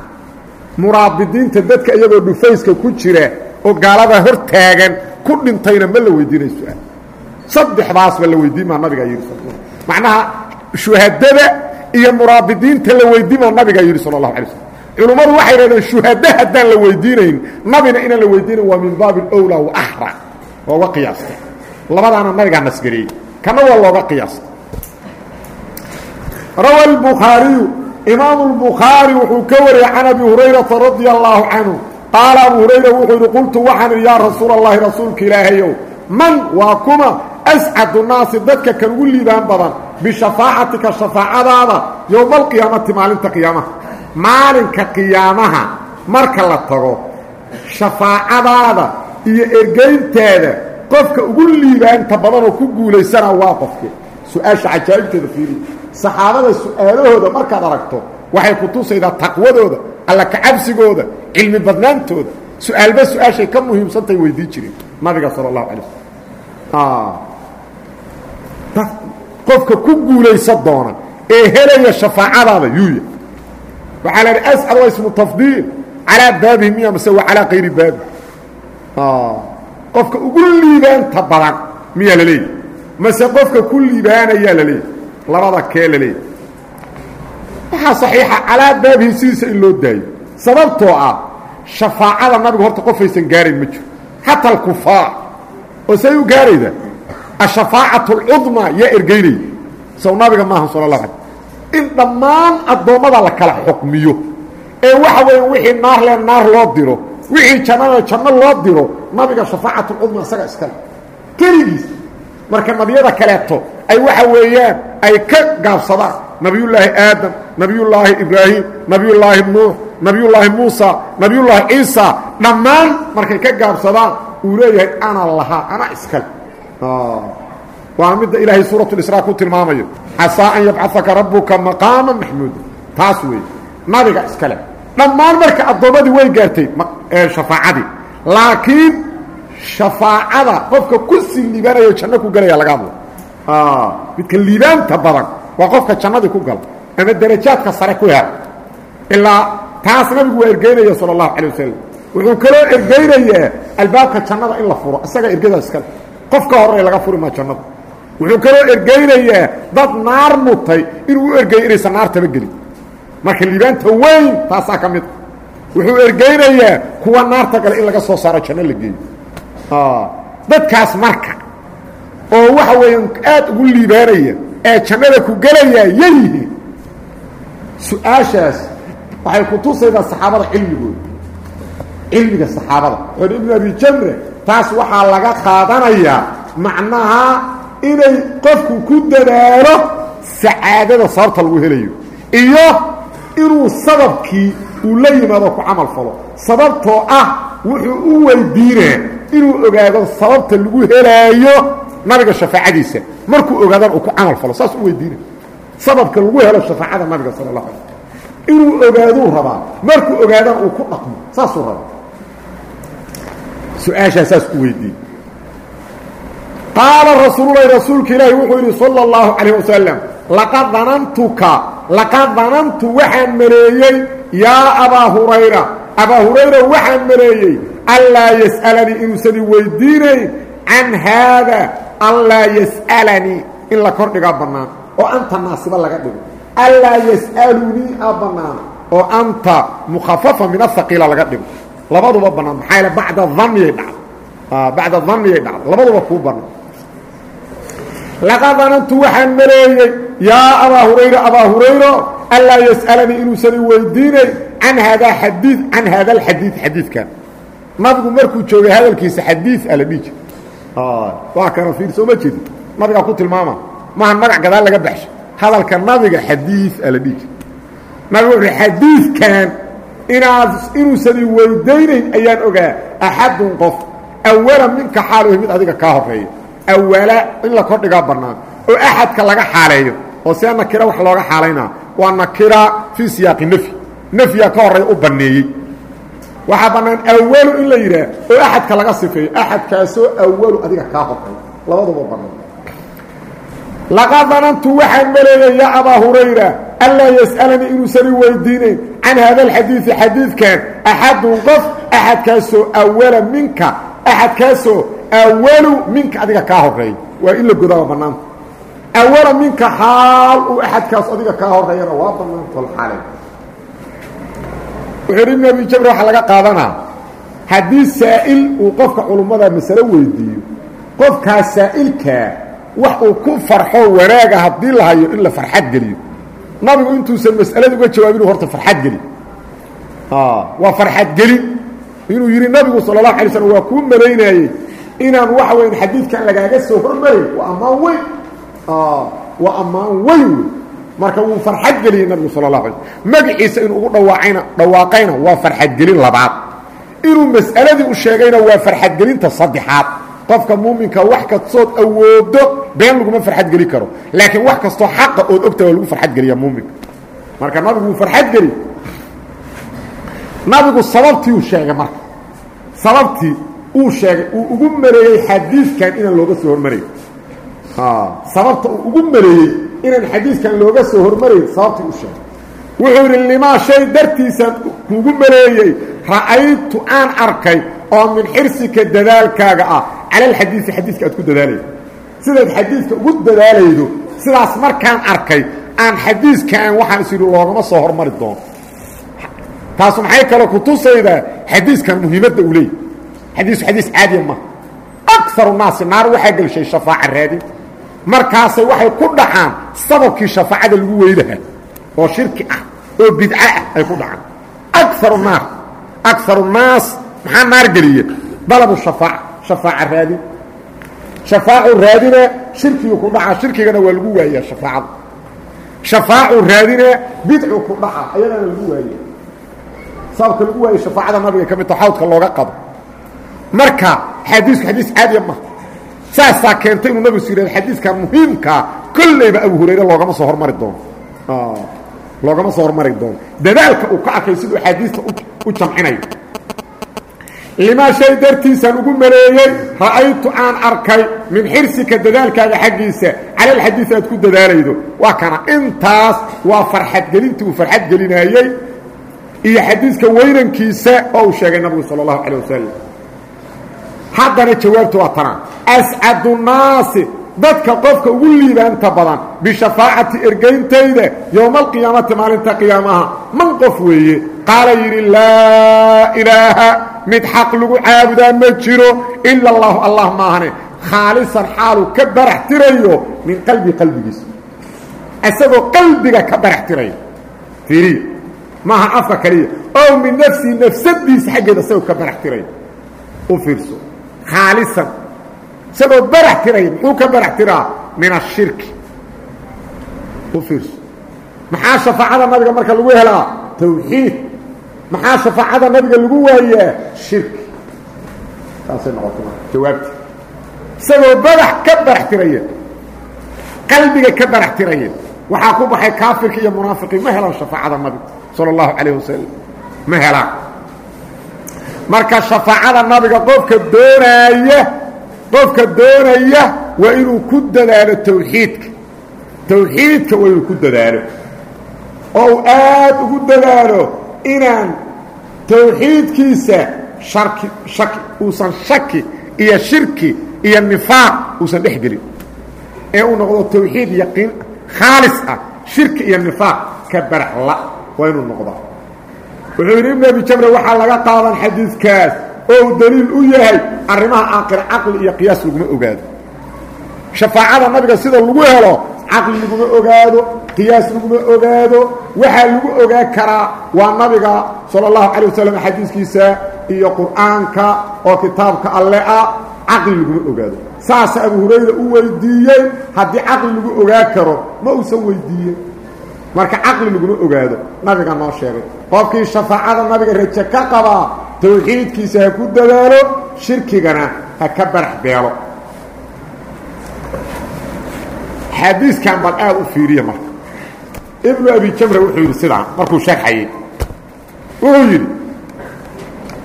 Speaker 1: muraabidiinta dadka iyagoo dhufayska ku jira oo gaalada hor taagan ku dhintayna ma la weydiinay su'aal saddexdaasba la weydiin baa nabigaa yidhi macnaha shuhadada iyo muraabidiinta la weydiin baa nabigaa yidhi sala allahu alay slm culummadu waxay dhahdeen shuhado haddaan la weydiinayn nabina inaan la weydiinayn waa min baabi alowlaa wa axra waa uga labadaana nabigaa nasgareeyey kana waa looga qiyaastay rawa bukhaariyu imaamu lbukhaari wuxuu ka wariyey can abi hurayrata radia allaahu canhu. Qaala abu hurayra wuxuu yidhi qultu waxaan idhi yaa rasuul allahi rasuulka ilaahayow man waa kuma ascadu naasi dadka kan ugu liibaan badan bishafaacatika shafaacadaada yowma alqiyaamati maalinta qiyaamaha. Maalinka qiyaamaha marka la tago shafaacadaada iyo ergeyntaada qofka ugu liibaanta badanoo ku guulaysana waa qofke. Su'aasha cajaa'ibteeda fiiriya saxaabada su'aalahooda markaad aragto waxay ku tusaydaa taqwadooda alla kacabsigooda cilmi badnaantooda. Su'aalba su'aashay ka muhiimsantahay weydii jireen nabiga sala allahu alay slm qofka ku guulaysa doona ee helaya shafaacadaada yuuya waxaa la idhi ascad ismu tafdiil calaa baabihi miya mase waa calaa kayri baabi qofka ugu liibaanta badan miyaa la leeyahy mase qofka ku liibaanayaa la leeyahy labada kee la leeyahy waxaa saxiixa calaa baabihi sidiisa in loo daayo. Sababtoo ah shafaacada nabigu horta qofaysan gaarayn ma jiro. Xata alkufaar oo say u gaarayda ashafaacatu alcudmaa yaa ergeynaya sow nabiga maaha sala اlahu alay in dhammaan addoommada la kala xukmiyo ee waxa weeya wixii naar le naar loo diro wixii jannana janno loo diro nabiga shafaacatulcudma isaga iskale keligiis marka nabiyada kaleeto ay waxa weeyaan ay ka gaabsadaan nabiyullaahi aadam nabiyullaahi ibraahim nabiyullaahi nuux nabiyullaahi muusa nabiyullaahi ciisa. Dhammaan markay ka gaabsadaan uu leeyahay ana lahaa ana iskale. Waana midda ilaahay suurat lisraa ku tilmaamayo. Casaa an yabcahaka rabbuka maqaama maxmuuda taas weeye. Nabiga iskale. Dhammaan marka addoommadii way gaartay shafaacadii. Laakiin shafaacada qofka ku sii liibaanayo janno ku gelaya laga hadlo. Midka liibaanta badan waa qofka jannadii ku gala ama darajaadka sare ku hela ilaa taas nabigu waa ergeynaya sala allahu calay wasalam wuxuu kaloo ergeynayaa albaabka jannada in la furo isaga ergadaas iskale qof ka horey laga furi maa jannada wuxuu kaloo ergeynayaa dad naar mutay inuu u ergeeyo inaysan naartaba gelin. Marka liibaanta weyn taasaa ka mid. Wuxuu ergeynayaa kuwa naarta gale in laga soo saaro janno la geeyo dadkaas marka oo waxa weeyaan aad ugu liibaanaya ee jannada ku gelayaa yayihiin su'aashaas waxay ku tusaydaa saxaabada cilmigooda cilmiga saxaabada wuxuuhi ibnu abi jamre taas waxaa laga qaadanayaa macnaha inay qofku ku dadaalo sacaadada sababta lagu helayo iyo inuu sababkii uu la yimaado ku camal falo sababtoo ah wuxuu u weydiinaa inuu ogaado sababta lagu helaayo nabiga shafaacadiisa markuu ogaadana uu ku camal falo saas u weydiina sababka lagu helo shafaacada nabiga sala اlahu alay inuu ogaaduu rabaa markuu ogaadana uu ku dhaqmo saasuu rabaa su-aashaa saas u weydiin qaala rasuululahi rasuulka ilaahi wuxuu yidhi salى اllahu calayh wasalam laqad danantuka laqad danantu waxaan maleeyey yaa abaa hurayra. Abaa hurayra waxaan maleeyey anlaa yas'alanii inuusan i weydiinayn can haada anlaa yas'alanii in la kordhigaa bannaan oo anta naasiba laga dhigo. Anlaa yas'alunii a bannaan oo anta mukhafafa min ahaqiila laga dhigo. Labaduba bannaan maxaa yaele bacda danniyay dhacdo bacda danniyay dhacdo labaduba kuu bannaan. Laqad danantu waxaan maleeyey yaa abaa hurayra abaa hurayro anlaa yas'alanii inuusan i weydiinayn can haadaa xadii can haada alxadiid xadiidkan nabigu markuu joogay hadalkiisa xadiid ala dhiji waa kana fiir soo ma jeedi nabigaa ku tilmaama maaha magac gadaal laga baxsho. Hadalka nabiga xadiid ala dhiji nabigu wuxuu xadiidkan inaad inuusan i weydaynayn ayaan ogaa axadun qof awala minka xaaluhi mid adiga kaa horreeya awala in la kordhigaa bannaan oo axadka laga xaaleeyo oo see nakira wax looga xaalaynaa waa nakira fii siyaaqi nefyi nefyaa ka horreeya u banneeyey. Waxaa bannaan awalu in la yidhaah oo axadka laga sifeeyo axadkaasoo awalu adiga kaa horreeya labaduba bannaan. Laqad danantu waxaan maleeyey yaa abaa hurayra anlaa yas'alanii inuusan i weydiinayn can haada alxadiidi xadiidkan. Axadun qof axadkaasoo awala minka. Axadkaasoo awalu minka adiga kaa horreeya waa in la godaaba bannaanta awala minka xaal uu axadkaas adiga kaa horeeyana waa bannaanta walxaale wuxuu hi ibn abi jabr waxaa laga qaadanaa. Haddii saa'il uu qofka culummada masalo weydiiyo qofkaas saa'ilkaa wax uu ku farxo wanaaga haddii la hayo in la farxad geliyo. Nabigu intuusan mas'alada uga jawaabin horta farxad geli. Waa farxad gelin inuu yidhi nabigu sala اlahu alay slm waa kuu malaynaayey inaan waxa weyan xadiidkan lagaaga soo hormaray waa ammaan weyn waa ammaan weyn. Wey marka wuu farxad geliyey nabigu sal اlahu alay magaciisa inuu ugu dhawaacayna dhawaaqayna waa farxadgelin labaad. Inuu mas'aladii u sheegayna waa farxadgelinta saddexaad. Qofka muuminka wax kastood awoodo been laguma farxadgeli karo. Laakiin wax kastoo xaqa ood ogta waa lagu farxadgeliya muuminka. Marka nabigu wuu farxadgeli nabigu sababtii uu sheegay marka. Sababtii uu sheegay uu ugu maleeyey xadiidkan inaan looga soo hormarayn sababta uu ugu maleeyey inaan xadiidkan looga soo hormarayn sababtii u sheegay. Wuxuu yidhi limaa shay dartiisaan kuugu maleeyey ra'aytu aan arkay oo min xirsika dadaalkaaga ah. Cala alxadiidi xadiidka aad ku dadaalaydo. Sidaad xadiidka ugu dadaalaydo sidaas markaan arkay aan xadiidkan waxaan is yidhi soo hormari doono. Taasu maxay kale ku tusaydaa xadiiskan muhiimadda uu leeyay xadiisku xadiis caadiya maha akaru naasi naar waxaa gelshay shafaaca raadin markaasay waxay ku dhacaan sababkii shafaacada lagu weylahaa oo shirki ah oo bidco ah ay ku dhacaan. Akaru naar akaru naas maxaa naar geliya dalabu shafaaca shafaaca raadin shafaacu raadina shirkigu ku dhacaa shirkigana waa lagu waayaa shafaacada shafaacu raadina bidcu ku dhaca ayadana lagu waaya sababka lagu waayey shafaacada nabiga ka midta xawdka looga qado marka xadiisku xadiis caadiya maha saasaa keentay inuu nabigu is yihahdo xadiiskan muhiimkaa kollayba abu hurayre loogama soo hormari doono loogama soo hormari doono dadaalka uu ka arkay siduu axaadiista u jamcinayo limaa shay dartiisaan ugu maleeyey ra'aytu aan arkay min xirsika dadaalkaaga xaggiisa. Cala alxadiid aad ku dadaalaydo. Waa kana intaas waa farxadgelintii uu farxad gelinaayey iyo xadiiska weynankiisa oo uu sheegay nabigu sala allahu calay wasalam haddana jawaabtu waa tanaa ascadu naasi dadka qofka ugu liibaanta badan bishafaacati ergayntayda yowma alqiyaamati maalinta qiyaamaha man qof weeye? Qaala yidhi laa ilaaha mid xaq lagu caabudaa ma jiro ila allahu allah maahane khaalisan xaaluu ka barax tirayo min qalbi qalbigiisa. Isagoo qalbiga ka barax tiraya fiiriya maaha afka kaliya. Ow min nafsii nafsadiisa xaggeeda isagoo ka barax tiraya u fiirso khaalisan. Isagoo barax tiraya muxuu ka barax tiraa? Min ashirki u fiirso. Maxaa shafaacada nabiga marka lagu helaa? Tawxiid. Maxaa shafaacada nabiga lagu waayaa shirki saasay noqota marka jawaabti isagoo badax ka barax tiraya qalbiga ka barax tiraya waxaa ku baxay kaafirka iyo munaafiqii ma helaan shafaacada nabiga sala allahu calayh wasalam ma helaan marka shafaacada nabiga qofka doonaaya qofka doonaya waa inuu ku dadaalo tawxiidka. Tawxiidka waa inuu ku dadaalo. Oo uu aad ugu dadaalo inaan tawxiidkiisa sharki shaki uusan shaki iyo shirki iyo nifaaq uusan dhex gelin. Ee uu noqdo tawxiid yaqiin khaalis ah shirki iyo nifaaq ka baraxla waa inuu noqdaa wuxuu yidhi ibn abi jamre waxaa laga qaadan xadiidkaas oo uu daliil u yahay arrimaha aakhira caqli iyo qiyaas laguma ogaado. Shafaacada nabiga sida lagu helo caqli laguma ogaado qiyaas laguma ogaado waxaa lagu ogaa karaa waa nabiga sala allahu calay wasalam xadiiskiisa iyo qur'aanka oo kitaabka alle ah caqli laguma ogaado. Saasa abu hurayra u weydiiyey haddii caqli lagu ogaa karo ma uusan weydiiyen marka caqli laguma ogaado nabiga noo sheegay. Qofkii shafaacada nabiga raje ka qabaa tawxiidkiisa ha ku dadaalo shirkigana ha ka barax beelo. Xadiiskan bal aad u fiiriya marka. Ibnu abi jamre wuxuu yidhi sidaan markuu sharxayey wuxuu yidhi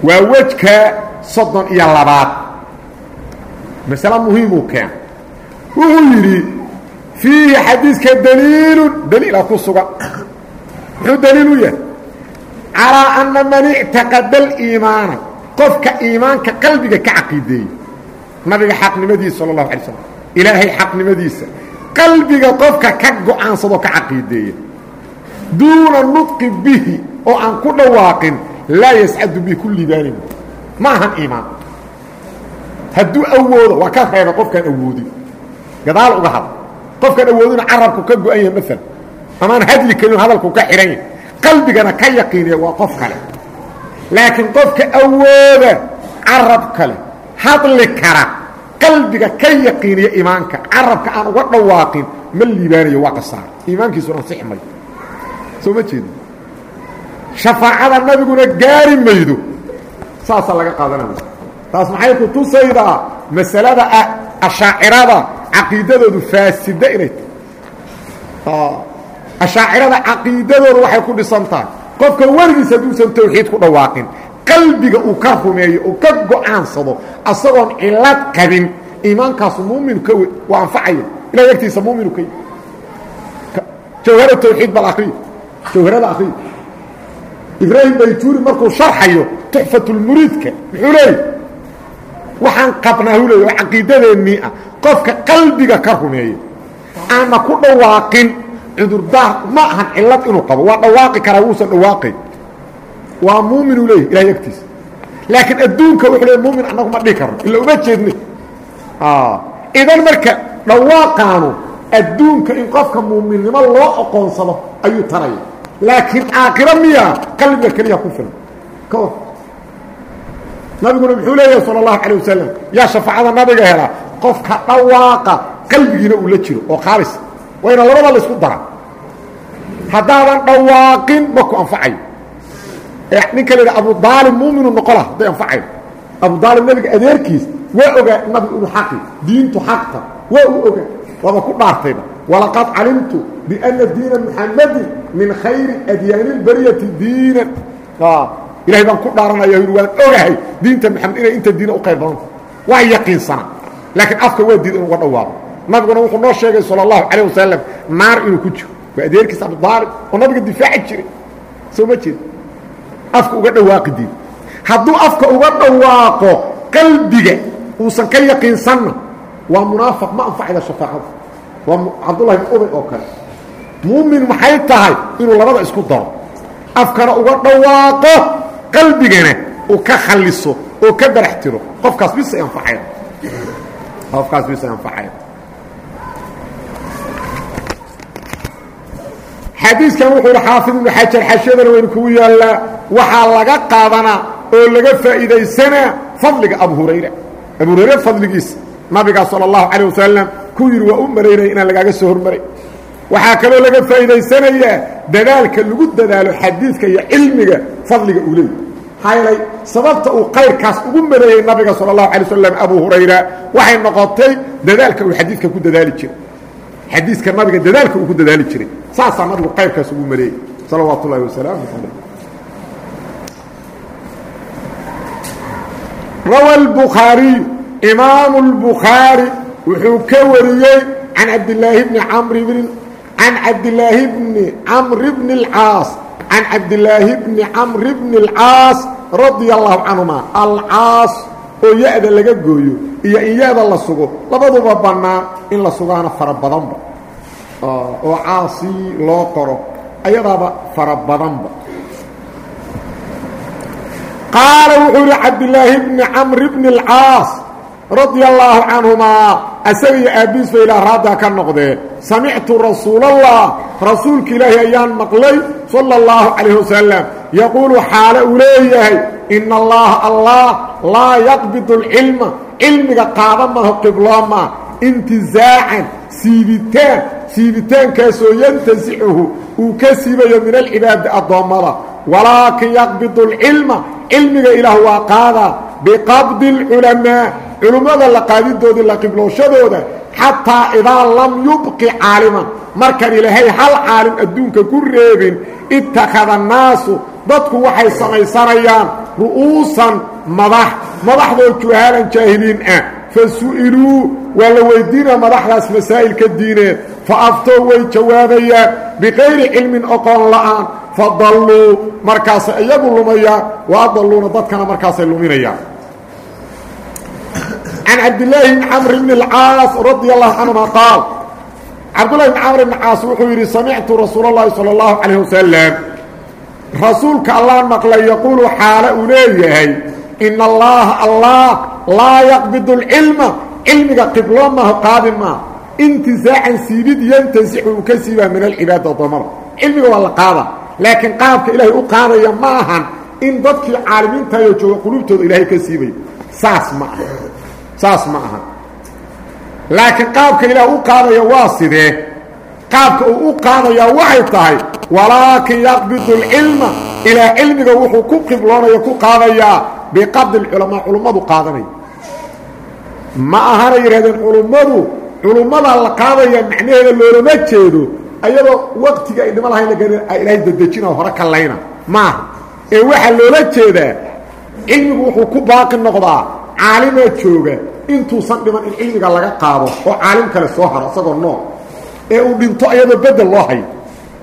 Speaker 1: waa wejka soddon iyo labaad. Masale muhiimuu keen. Wuxuu yidhi fiihi xadiiska daliilun daliila ku sugan muxuu daliil u yahay calىa ana man ictaqada aliimaana qofka iimaanka qalbiga ka caqiideeyey nabiga xaqnimadiisa sala اlahu alay slam ilaahay xaqnimadiisa qalbiga qofka ka go'aansadoo ka caqiideeya duuna nudqi bihi oo aan ku dhawaaqin laa yascadu bihi ku libaanayno ma ahan iimaan hadduu awoodo waa ka reeba qofkaan awoodin gadaal uga hadla qofkaan awoodina carabku ka go-an yahay maala amaan hadli karin hadalku ka xidhan yahay qalbigana ka yaqiiniya waa qof kale. Laakiin qofka awooda carab kale hadli kara qalbiga ka yaqiiniya iimaanka carabka aan uga dhawaaqin ma liibaanayo waa qasaar iimaankiisuna ansixi mayo soo ma jeedi shafaacada nabiguna gaari maydo. Saasaa laga qaadanaya. Taas maxay ku tusaydaa? Masalada ashaacirada caqiidadoodu faasida inay tahay. Ashaacirada caqiidadoodu waxay ku dhisan tahay. Qofka weligiis hadduusan tawxiid ku dhawaaqin qalbiga uu ka rumeeyo uu ka go'aansado asagoon cilad qabin iimaankaasu muuminu ka we waa anfacaya ilahay agtiisa muuminu ka jawhara tawxiid bal akriyo jawharada akriyo ibraahim baytuuri markuu sharxayo tuxfatulmuriidka muxuu leeyay waxaan qabnaa hu leey caqiidadeennii ah qofka qalbiga ka rumeeya aana ku dhawaaqin cudurdaar ma ahan cilad inuu qabo. Waa dhawaaqi karaa wuusan dhawaaqay waa muuminuu leeyahy ilahay agtiisa laakiin adduunka wuxuu leey muumin annagu ma dhihi karno. Illa uma jeednay idan marka dhawaaqaanu adduunka in qofka muuminnimo loo oqoonsado ayuu taraya. Laakiin aakhiro miya qalbiga keliya ku filan. Nabiguna muxuu leeyahay sala allahu calay wasalam yaa shafaacada nabiga helaa qofka dhawaaqa qalbigiina uu la jiro oo khaalis wayna labada la isku dara haddaadan dhawaaqin ma ku anfacayo. Ee ninka la abu daalib muuminu noqola hadday anfacayo abu daalib nabiga adeerkiis waa ogaa nabigu inuu xaqi diintu xaqta waa uu ogaa. Waaba ku dhaartayba. Walaqad calimtu biana diina muxamadin min khayri adyaani lbariyati diinan. Ilahay baan ku dhaaranaya waan ogahay diinta maxamed inay inta diina u qayr badanta waa yaqiinsana laakiin afka waa diid in uga dhawaaqo nabiguna wuxuu noo sheegay sala allahu calayh wasalam naar inuu ku jiro. Waa adeerkiisa abudaalib oo nabiga difaaci jiray. Soo ma jeed afka uga dhawaaqi diid. Hadduu afka uga dhawaaqo qalbiga uusan ka yaqiinsanna waa munaafiq ma anfacda shafaacada. Waa cabdullahi bin ubay oo kale. Muumin maxay tahay inuu labada isku daro? Afkana uga dhawaaqo qalbigana uu ka khaliso oo ka barax tiro qofkaas bisay anfacayn qofkaas bisay anfacayn xadiiskan wuxuu yidhi xaafid ibnu xajar xashadana waynu kugu yaallaa. Waxaa laga qaadanaa oo laga faa'iidaysanaa fadliga abu hurayra. Abu hurayre fadligiisa nabigaa sala allahu calayh wasalam ku yidhi waa u malaynaya inaan lagaaga soo hormaray. Waxaa kaloo laga faa'iidaysanayaa dadaalka lagu dadaalo xadiidka iyo cilmiga fadliga uu leeyahy maxaa yeelay sababta uu kayrkaas ugu maleeyey nabiga sala allahu alay wasalam abu hurayra waxay noqotay dadaalka uu xadiidka ku dadaali jiray. Xadiiska nabiga dadaalka uu ku dadaali jiray. Saasaa nabigu kayrkaas ugu maleeyey salawaatu ullahi wasalaamu calayh rawa albukhaariyu imaamu اlbukhaari wuxuu ka wariyey can cabdilaahi bni camri bni can cabdilaahi bni camri bni اlcaas can cabdilaahi bni camri bni اlcaas radia allahu canhuma alcaas oo ya-da laga gooyo iyo in ya-da la sugo labaduba bannaan in la sugaana fara badanba oo caasi loo qoro ayadaaba fara badanba qaala wuxuu yihi cabdilaahi bni camri bni اlcaas radia allaahu canhumaa asaga iyo aabbihiisba ilaa raaddaa ka noqdee. Samictu rasuulallah. Rasuulka ilaahi ayaan maqlay sala allahu calayh wasalam yaquulu xaale uu leeyahay ina allaha allah laa yaqbidu alcilma cilmiga qaada maaho qibloo maa intizaacan siibitaan siibitaankaasoo yantasicuhu uu ka siibayo min alcibaadi addoommada. Walaakin yaqbidu alcilma cilmiga ilaah waa qaadaa. Biqabdi alculamaa culummada la qaadidoodii la qiblooshadooda xataa idaa lam yubqi caaliman markaan ilaahay hal caalim adduunka ku reebin ittakhada annaasu dadku waxay samaysanayaan ru'uusan madax madaxdoo juhaalan jaahiliin ah. Fa su'iluu waa la weydiinaya madaxdaas masaa'ilka diineed fa aftoo way jawaabayaan biqayri cilmin oqoon la'aan fa dalluu markaasay iyagu lumayaan wa adalluuna dadkana markaasay luminayaan can cabdilaahi bni camr bni اlcaas radia allahu canhuma qaal cabdullahi bni camr bni caas wuxuu yidhi samictu rasuul اllahi salى اllahu calayh wasalam rasuulka allaan maqlay yaquulu xaale uu leeyahay ina allaha allah laa yaqbidu اlcilma cilmiga qiblo maaho qaadi maa intizaacan siibid yantasixu uu ka siibaa min alcibaadi addoommada cilmiga waa la qaada laakiin qaabka ilaahay u qaadaya ma ahan in dadkii caalimiintayoo jooga qulubtooda ilaahay ka siibayo saas ma aha saas ma aha. Laakiin qaabka ilaah u qaadaya waa sidee? Qaabka uu u qaadayaa waxay tahay walaakin yaqbidu اlcilma ilaa cilmiga wuxuu ku qibloonaya ku qaadayaa biqabdi اlculamaa culummadu qaadanaya ma ahana yidhahdeen culummadu culummadaa la qaadaya macnaheeda loolama jeedo ayadoo waqtiga ay dhima lahayn laga ilaahay dadejina hore ka layna. Maaha ee waxaa loola jeedaa cilmigu wuxuu ku baaqi noqdaa caalimaa jooga intuusan dhiman in cilmiga laga qaado oo caalim kale soo haro isagoo nool. Ee uu dhinto iyadoo bedel loo hayo.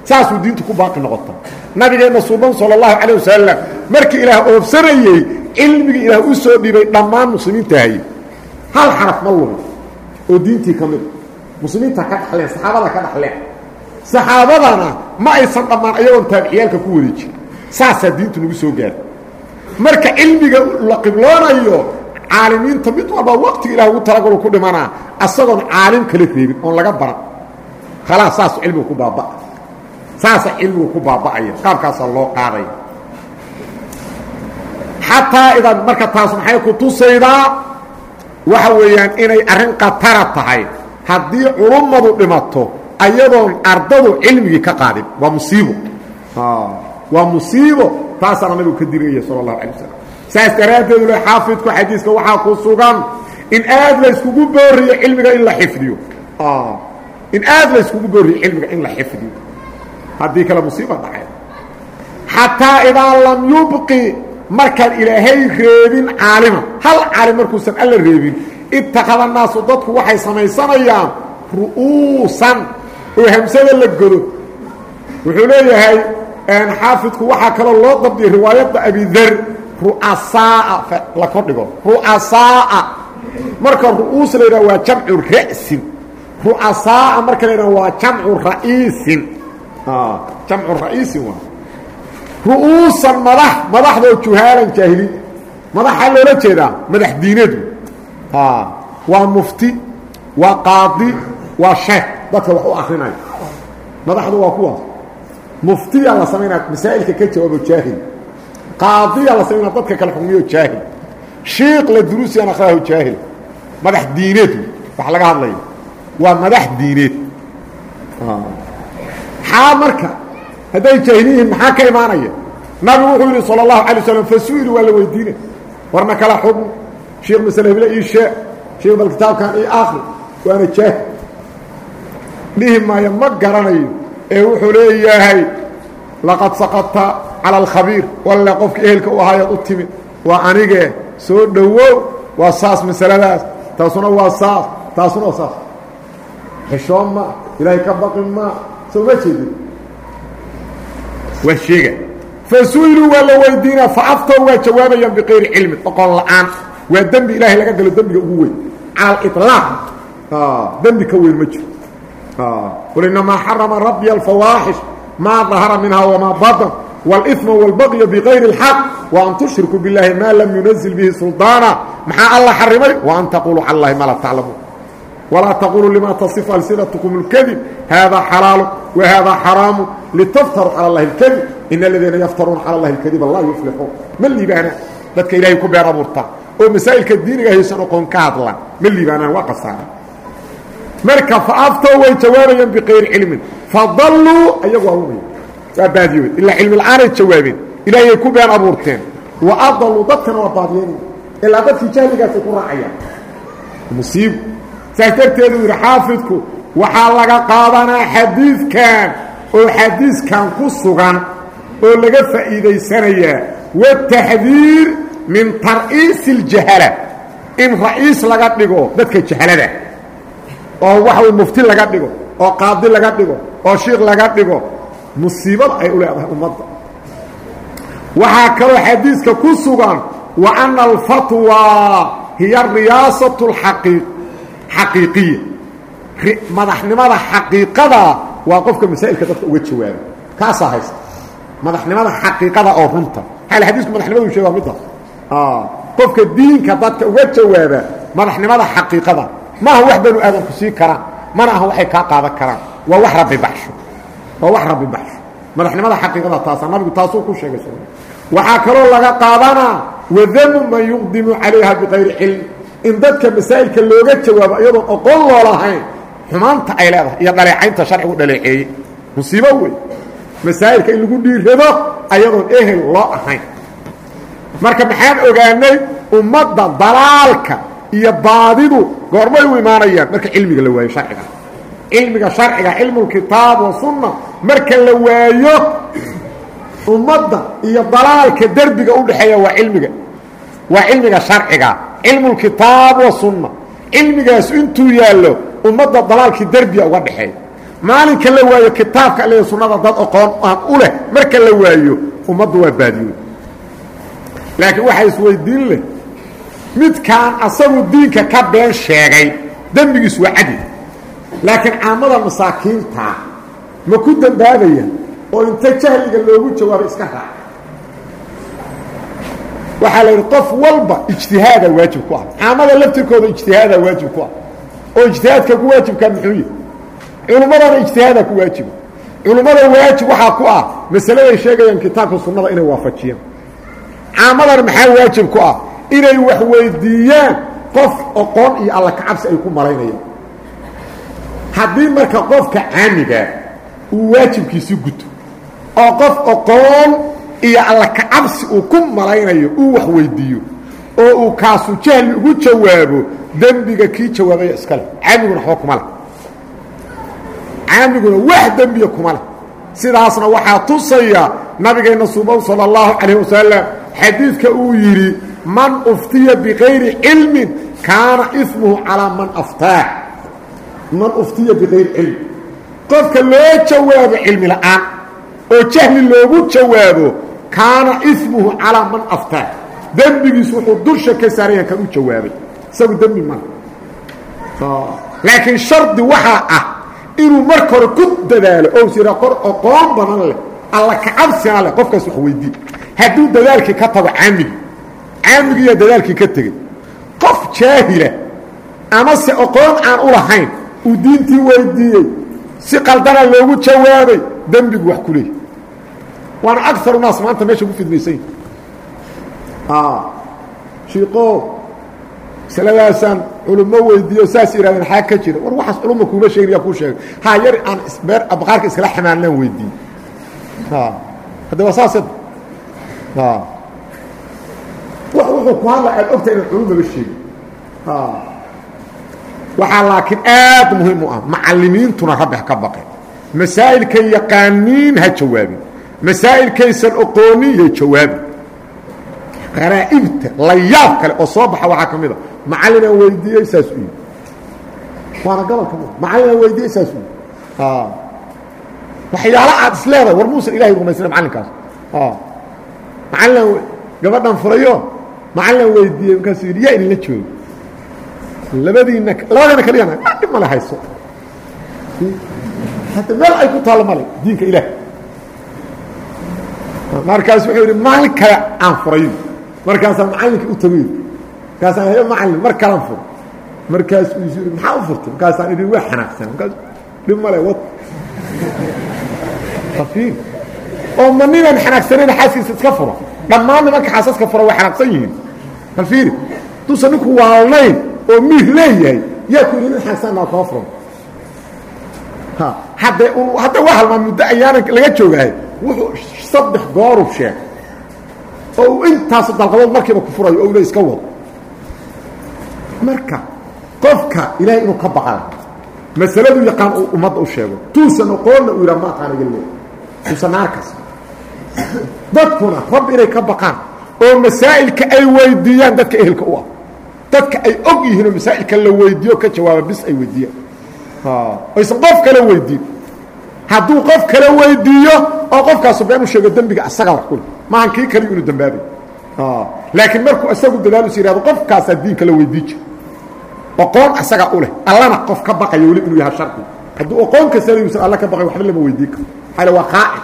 Speaker 1: Saasuu diintu ku baaqi noqota nabigeenna suuban sala allahu calayh wasalam markii ilaah oobsanayey cilmigii ilaah u soo dhibay dhammaan muslimiinta haye hal xaraf ma lumin oo diintii ka mida muslimiinta ka dhaxleen saxaabada ka dhaxleen. Saxaabadana ma aysan dhammaan ayagoon taabiciyaalka ku wareejin saasaa diintu nagu soo gaara marka cilmiga la qibloonayo caalimiinta mid walba waqtiga ilah ugu talagalo ku dhimanaa asagoon caalim kala reebin oon laga baran. Khalaas saasu cilmigu ku baabaa saasa cilmigu ku baaba'aya qaabkaasaa loo qaadaya. Xataa idan marka taas maxay ku tusaydaa waxa weeyaan inay arrin khatara tahay. Haddii culummadu dhimato ayadoon ardadu cilmigii ka qaadin waa musiibo. Waa musiibo taasaana nabigu ka dirigaya sala allahu alay wasalam saas daraaddeedu le xaafidku xadiiska waxaa ku sugan in aad la yskugu booriyo cilmiga in la xifdiyo. In aad layskugu booriyo cilmiga in la xifdiyo. Haddii kale musiiba dhacay. Xataa idaa lam yubqi markaan ilaahay reebin caalima. Hal caalim markuusan alla reebin. Ittakhada naasu dadku waxay samaysanayaan ru'uusan. Oo hamsada la godo. Wuxuu leeyahay xaafidku waxaa kaloo loo dabdiyay riwaayadda abidar ru'asaaa la kordhigo ru'asaaa. Marka ru'uus la yidhaha waa jamcu ra'sin. Ru'asaaa marka la yidhaha waa jamcu ra'iisin. Jamcu ra'iisin waa. Ru'uusan madax madaxdoo juhaalan jaahiliin madaxaa loola jeedaa madax diineedu. Waa mufti waa qaadi waa sheekh. Dadka wax u akrinaya madaxdu waa kuwaas. Muftiyaa la samaynaa masaa'ilka ka jawaabo jaahil qaadiyaa la samaynaa dadka kale xukmiyo jaahil shiiq la duruusiyan akhraahu jaahil madax diineed wax laga hadlaya waa madax diineed xaa marka hadday jaahiliyihiin maxaa ka imaanaya nabigu wuxuu yidhi salى الlahu alay slam fasu'ili waa la weydiina warna kala xukm sheikh masle heble ii sheeg sheikh bal kitaabkan ii akri waana jaahil dhihi maayo ma garanayo ee wuxuu leeyahay laqad saqadta calى alkhabiir walle qofka ehelka u ahaayood u timid waa anigee? Soo dhowow? Waa saas masaladaas. Taasuna waa saas. Taasuna waa saas. Xishoon ma ilaahay ka baqi ma. Soo ma jeedin? Waa sheega. Fasu'iluu waa la weydiinaa faaftow waa jawaabayaan bikayri cilmin oqon la'aan. Waa dembi ilaahay laga galo dembiga ugu weyn. Cala aliطlaaq ah, dembi ka weyn ma jiro. Ah, qul inamaa xarama rabbiya alfawaaxish maa dahara minhaa wamaa badan wاlإثma wاlbaqya bغayri الxaq وan tushrikuu biاllahi ma lam yunazil bihi sulطaana maxaa alla xarimay وan taquluu cala اllahi ma la taclamuun walaa taquluu lima taصifu alsinatkum اlkadib hada xalaalu wahada xaraamu litaftaruu calى اllahi اlkadib in aladiina yaftaruuna calى اllahi اlkadiba laa yuflixuun ma liibaanaan dadka ilaahay ku been abuurtaa oo masaa'ilka diiniga haysan oqoon ka hadlaan ma liibaanaan waa qasaara marka faaftow way jawaabayaan biqayri cilmin fadalluu ayagu waa lumaya waa baadiyoobeen ilaa cilmi la'aanay jawaabeen ilaahiyay ku been abuurteen. Wa adaluu dadkana waa baadiyeynaya ilaa dadkii jahligaasay ku raacayaan musiibo saas darteedu yidhi xaafidku waxaa laga qaadanaa xadiidkan oo xadiiskan ku sugan oo laga faa'iidaysanayaa wataxdiir min tar'iisi اljahala in ra'iis laga dhigo dadka jahalada oo waxa mufti laga dhigo oo qaadi laga dhigo oo shiikh laga dhigo musiibada ay u ummadda. Waxaa kaloo xadiiska ku sugan wa ana alfatwaa hiya riyaasatu اaqii xaqiiqiya madaxnimada xaqiiqada waa qofka masaa'ilka dadka uga jawaaba kaasaa haysta. Madaxnimada xaqiiqada oo runta. Xaal xadiisku madaxnimadu sheeg waa middaas qofka diinka dadka uga jawaaba madaxnimada xaqiiqada maaha wax banu aadamku sii karaan mana aha waxay kaa qaadan karaan. Waa wax rabbi baxsho waa wax rabbi baxsho madaxnimada xaqiiqada taasa nabigu taasuu ku sheegay waxaa kaloo laga qaadanaa wadamu man yuqdimu calayha biqayri cilm in dadka masaa'ilka looga jawaabo iyadoon oqon loo lahayn xumaanta ay leedahay iyo dhaleecaynta sharcigu dhaleeceeyey. Musiibo wey masaa'ilka in lagu dhiirado ayadoon ehel loo ahayn. Marka maxaan ogaanay ummadda dalaalka iyo baadidu goormay u imaanayaan. Marka cilmiga la waayo sharciga cilmiga sharciga cilmulkitaab wa sunna marka la waayo ummadda iyo dalaalka derbiga u dhexeeya waa cilmiga waa cilmiga sharciga cilmulkitaab wa sunna. Cilmigaas intuu yaallo ummadda dalaalkii derbiga uga dhexeeya. Maalinka la waayo kitaabka alle sunnada dad oqoon aan u leh marka la waayo ummaddu waa baadiyo laakiin waxaa isweydiin leh midkaan asagu diinka ka been sheegay dembigiis waa cadi laakiin caamada masaakiintaa ma ku dembaabayaan oo inta jahliga loogu jawaabo iska raac. Waxaa la yidhi qof walba ijtihaada waajib ku ah. Caamada laftirkooda ijtihaada waajib ku ah. Oo ijtihaadka ku waajibkaa muxuu yahy culummadana ijtihaada ku waajiba culummada waajib waxaa ku ah masaladay sheegayaan kitaabka sunnada inay waafajiyaan. Caamadana maxaa waajib ku ah? Inay wax weydiiyaan qof oqoon iyo alla kacabsi ay ku malaynayaan haddii marka qofka caamigaa uu waajibkiisi guto oo qof oqoon iyo alla kacabsi uu ku malaynayo uu wax weydiiyo oo uu kaasu jahli ugu jawaabo dembiga kii jawaabaya iskale caamiguna waxba kuma leh. Caamiguna wax dembiya kuma leh. Sidaasna waxaa tusaya nabigeenna subow salى اllahu calayh wasalam xadiidka uu yidhi man uftiya bikayri cilmin kaana ismuhu calaa man aftaa man uftiya bikayri cilmi qofka loo jawaabo cilmi la'aan oo jahli loogu jawaabo kaana ismuhu calaa man aftaa. Dembigiisu wuxuu dusha ka saaraya kan u jawaabay. Isagu dembi male laakiin shardi waxaa ah inuu marka hore ku dadaalo oo sira qor aqoon badan leh alla kacabsina leh qofkaas wax weydii hadduu dadaalkii ka tago caamigi caamigiiyaa dadaalkii ka tegey. Qof jaahila amase aqoon aan u lahayn uu diintii weydiiyey si qaldana loogu jawaabay dembigu wax ku leeyahy waana agaru naas maanta meesha ku fidmaysan yahi shiiqo masaladaasaan culummo weydiiyo saas ihahdeen xaa ka jira. War waxaas culumma kuuma sheegin yaa kuu sheegay. Ha yar aan beer baqaarka iskala xamaalnaan weydiiyey. Hadda waa saas wuxuu ku hadla aad ogta inaan culumaba sheegin waxaa laakiin aad muhiim u ah macallimiintuna ha ka baqeen masaa'ilkay yaqaaniin ha jawaabin. Masaa'ilkaysan oqoonin yay jawaabin. Qaraa'ibta la yaab kale oo soo baxa waxaa ka mid a macallinaan weydiiyey saas u yii waana gobolka macallinaan weydiiyey saas u yii waxyaala aad is leedahay war muusan ilahay rumaysana macallinkaas. Macallinaan gabadhan furayo macallinaan weydiiyey markaasuu yidhi yaa idinla joogo labadiina labadiina kaliyana dhib male hayso. Hadda meel ay ku taallo male diinka ilaah. Markaas wuxuu yidhi maalin kale aan furayo markaasaa macallinka u yidhi markaasaan hayo macallin mar kalaan furo markaasuu isu yidhi maxaa u furtay? Markaasaan idhi waa xanaaqsan. Markaas dhib male wad afiir oo ma ninaan xanaaqsanayn xaaskiisa iska furo? Dhammaan nimanka xaasaska fura way xanaaqsan yihiin. Bal fiiri duusan ninku waalnayn oo miir leeyahay yaa ku yidhi nin xanaaqsan naa koo furan? Hadde hadda waa halmaa muddo ayaanan laga joogahay wuxuu saddex gooru sheeg oo uu intaasu dalqadood markiiba ku furayo o le iska wado. Marka qofka ilaahay inuu ka baqaa masaladu yaqaan uu ummadda u sheego. Tuusan oqoonna uu yidhaha ma aqaan iga leey tuusan naarkaas dadkuna rabbi inay ka baqaan oo masaa'ilka ay weydiiyaan dadka ehelka u ah dadka ay og yihiinoo masaa'ilka la weydiiyo ka jawaaba bis ay weydiiyaan. Aysan qof kale weydiin. Hadduu qof kale weydiiyo oo qofkaasu been u sheego dembiga asaga wax kule maahan kii kaliyu inuu dambaabay. Laakiin markuu isagu dadaalus yihahdo qofkaasaa diinka la weydii jiro oqoon asaga u leh. Allana qof ka baqayo weli inuu yahay shardi hadduu oqoon kasanayuusan alla ka baqay waxba lama weydiin karo. Xale waa qaacid?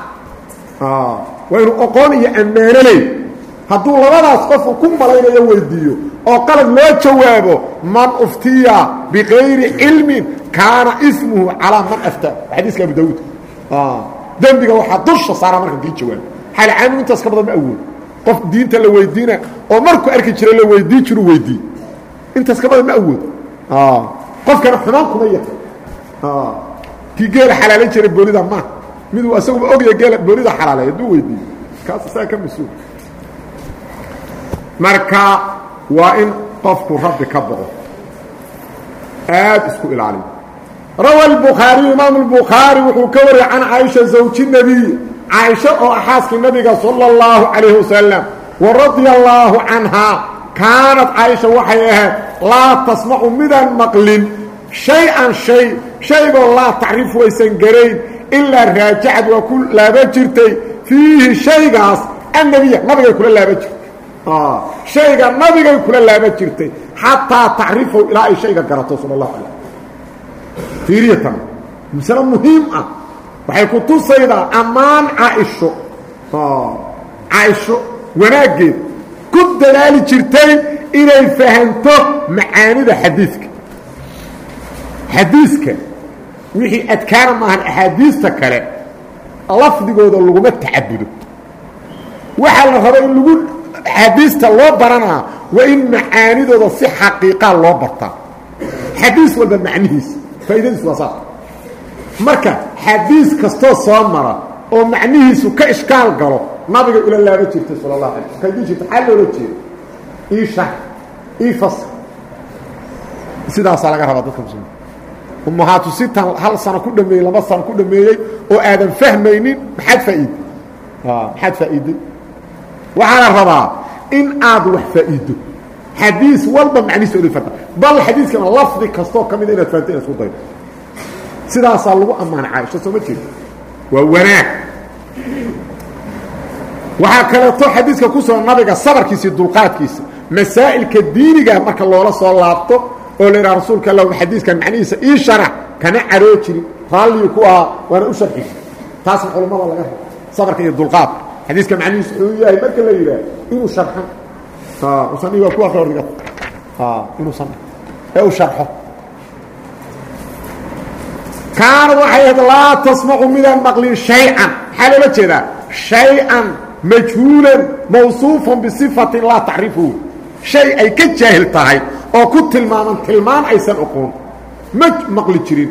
Speaker 1: Waa inuu oqoon iyo ammaano ley hadduu labadaas qofu ku malaynayo weydiiyo oo qalad loo jawaabo man uftiya bikayri cilmin kaana ismuhu calaa man aftaa xadiiska abu daawuud dembiga waxaa dusha saaraa marka kii jawaabo. Xaal caamigu intaas ka badan ma awood. Qof diinta la weydiina oo markuu arki jiray la weydii jiru weydii. Intaas ka badan ma awood. Qofkana xumaan kuma yaqan kii geela xalaalan jiray boolida ma. Miduu asaguba ogya geela boolida xalaalay hadduu weydiiyo. Kaas isaga ka mas'uul marka waa in qofku rabbi ka boqo. Aad isku ilaaliyo rawa albukhaariyu imaamu albukhaari wuxuu ka wariyey can caaisha zawji nebiy caaisha oo ah xaaskii nabiga sala allahu calayhi wasalam wa radia allaahu canhaa kaanad caaisha waxay ahayd laa tasmacu midaan maqlin. Shay-an shay shaygoo laa tacrifu aysan garayn. Ilaa raajacad waa ku laaban jirtay. Fiihi shaygaas annabiya nabigay kula laaban jirtay shayga nabigay kula laaba jirtay xataa tacrifow ilaa ay shayga garato sal اlahu alay fiiriyatan masale muhiim ah. Waxay ku tusaydaa ammaan caaisho. Caaisho wanaaggeed ku dadaali jirtay inay fahanto macaanida xadiiska. Xadiiska wixii adkaana maahan axaadiista kale lafdigooda laguma tacabudo. Waxaa la raba in lagu axaadiista loo baranaa waa in macaanidooda si xaqiiqaa loo bartaa xadiis walba macnihiisa faa'iidadiis waa saas marka xadiis kastoo soo mara oo macnihiisu ka ishkaal galo nabigay ula laaba jirtay sal اlahu alay kay dii jirta xaa loola jeeda ii shar ii fasr sidaasaa laga rabaa dadka muslimiin ummahaatu sitan hal sano ku dhameeyey laba sano ku dhameeyey oo aadan fahmaynin maxaad faa'iiday maxaad faa'iiday waxaana rabaa in aad wax faa'iido xadiis walba macnihiisa oday farta bal xadiiskana lafdi kastoo ka mida inaad fahamto inaad isku daydo sidaasaa lagu ammaana caaisha soo ma jeedo waa wanaag. Waxaa kaleeto xadiiska ku soo nabiga sabarkiisa iyo dulqaadkiisa masaa'ilka diiniga marka loola soo laabto oo la yidhaha rasuulka allah xadiiskan macnihiisa ii sharax kama caroo jirin raalliyu ku ahaa waana u sharxi. Taasna culammada laga rabo sabarka iyo dulqaadka xadiiska macnihiisa wuxuu yahay marka la yidhaah inuu sharxo. Usan dhiga ku arooriga inuusan ee u sharxo. Kaanad waxay ahayd laa tasmacu midaan maqlin shay-an. Maxaa loola jeedaa? Shay-an majhuulan mawsuufan bisifatin laa tacrifuhu shay ay ka jaahil tahay oo ku tilmaaman tilmaan aysan oqoon. Ma maqli jirin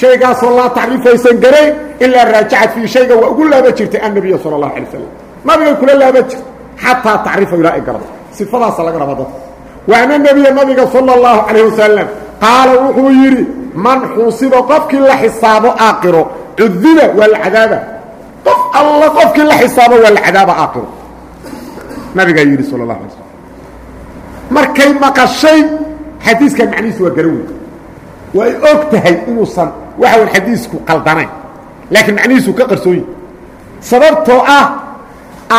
Speaker 1: shaygaasoo laa tacrifu aysan garayn ilaa raajacad fii shayga waa ugu laaba jirtay annabiya sala allahu alay wasalam. Nabigay kula laaba jirta xataa tacrifa ilaa ay garato sifadaasa laga raba dadka. Wa ana nebiya nabiga sala allahu calayh wasalam qaala wuxuu yidhi man xuusiba qofkii la xisaabo aaqiro cudiba waa la cadaaba. Qof alla qofkii la xisaabo waa la cadaaba aaqiro. Nabigaa yidhi sala اlahu alay slm markay maqashay xadiiskan macnihiisu waa garan wey way og tahay inuusan waxa wan xadiisku qaldanayn laakiin macnihiisu ka qarsoon yahi sababtoo ah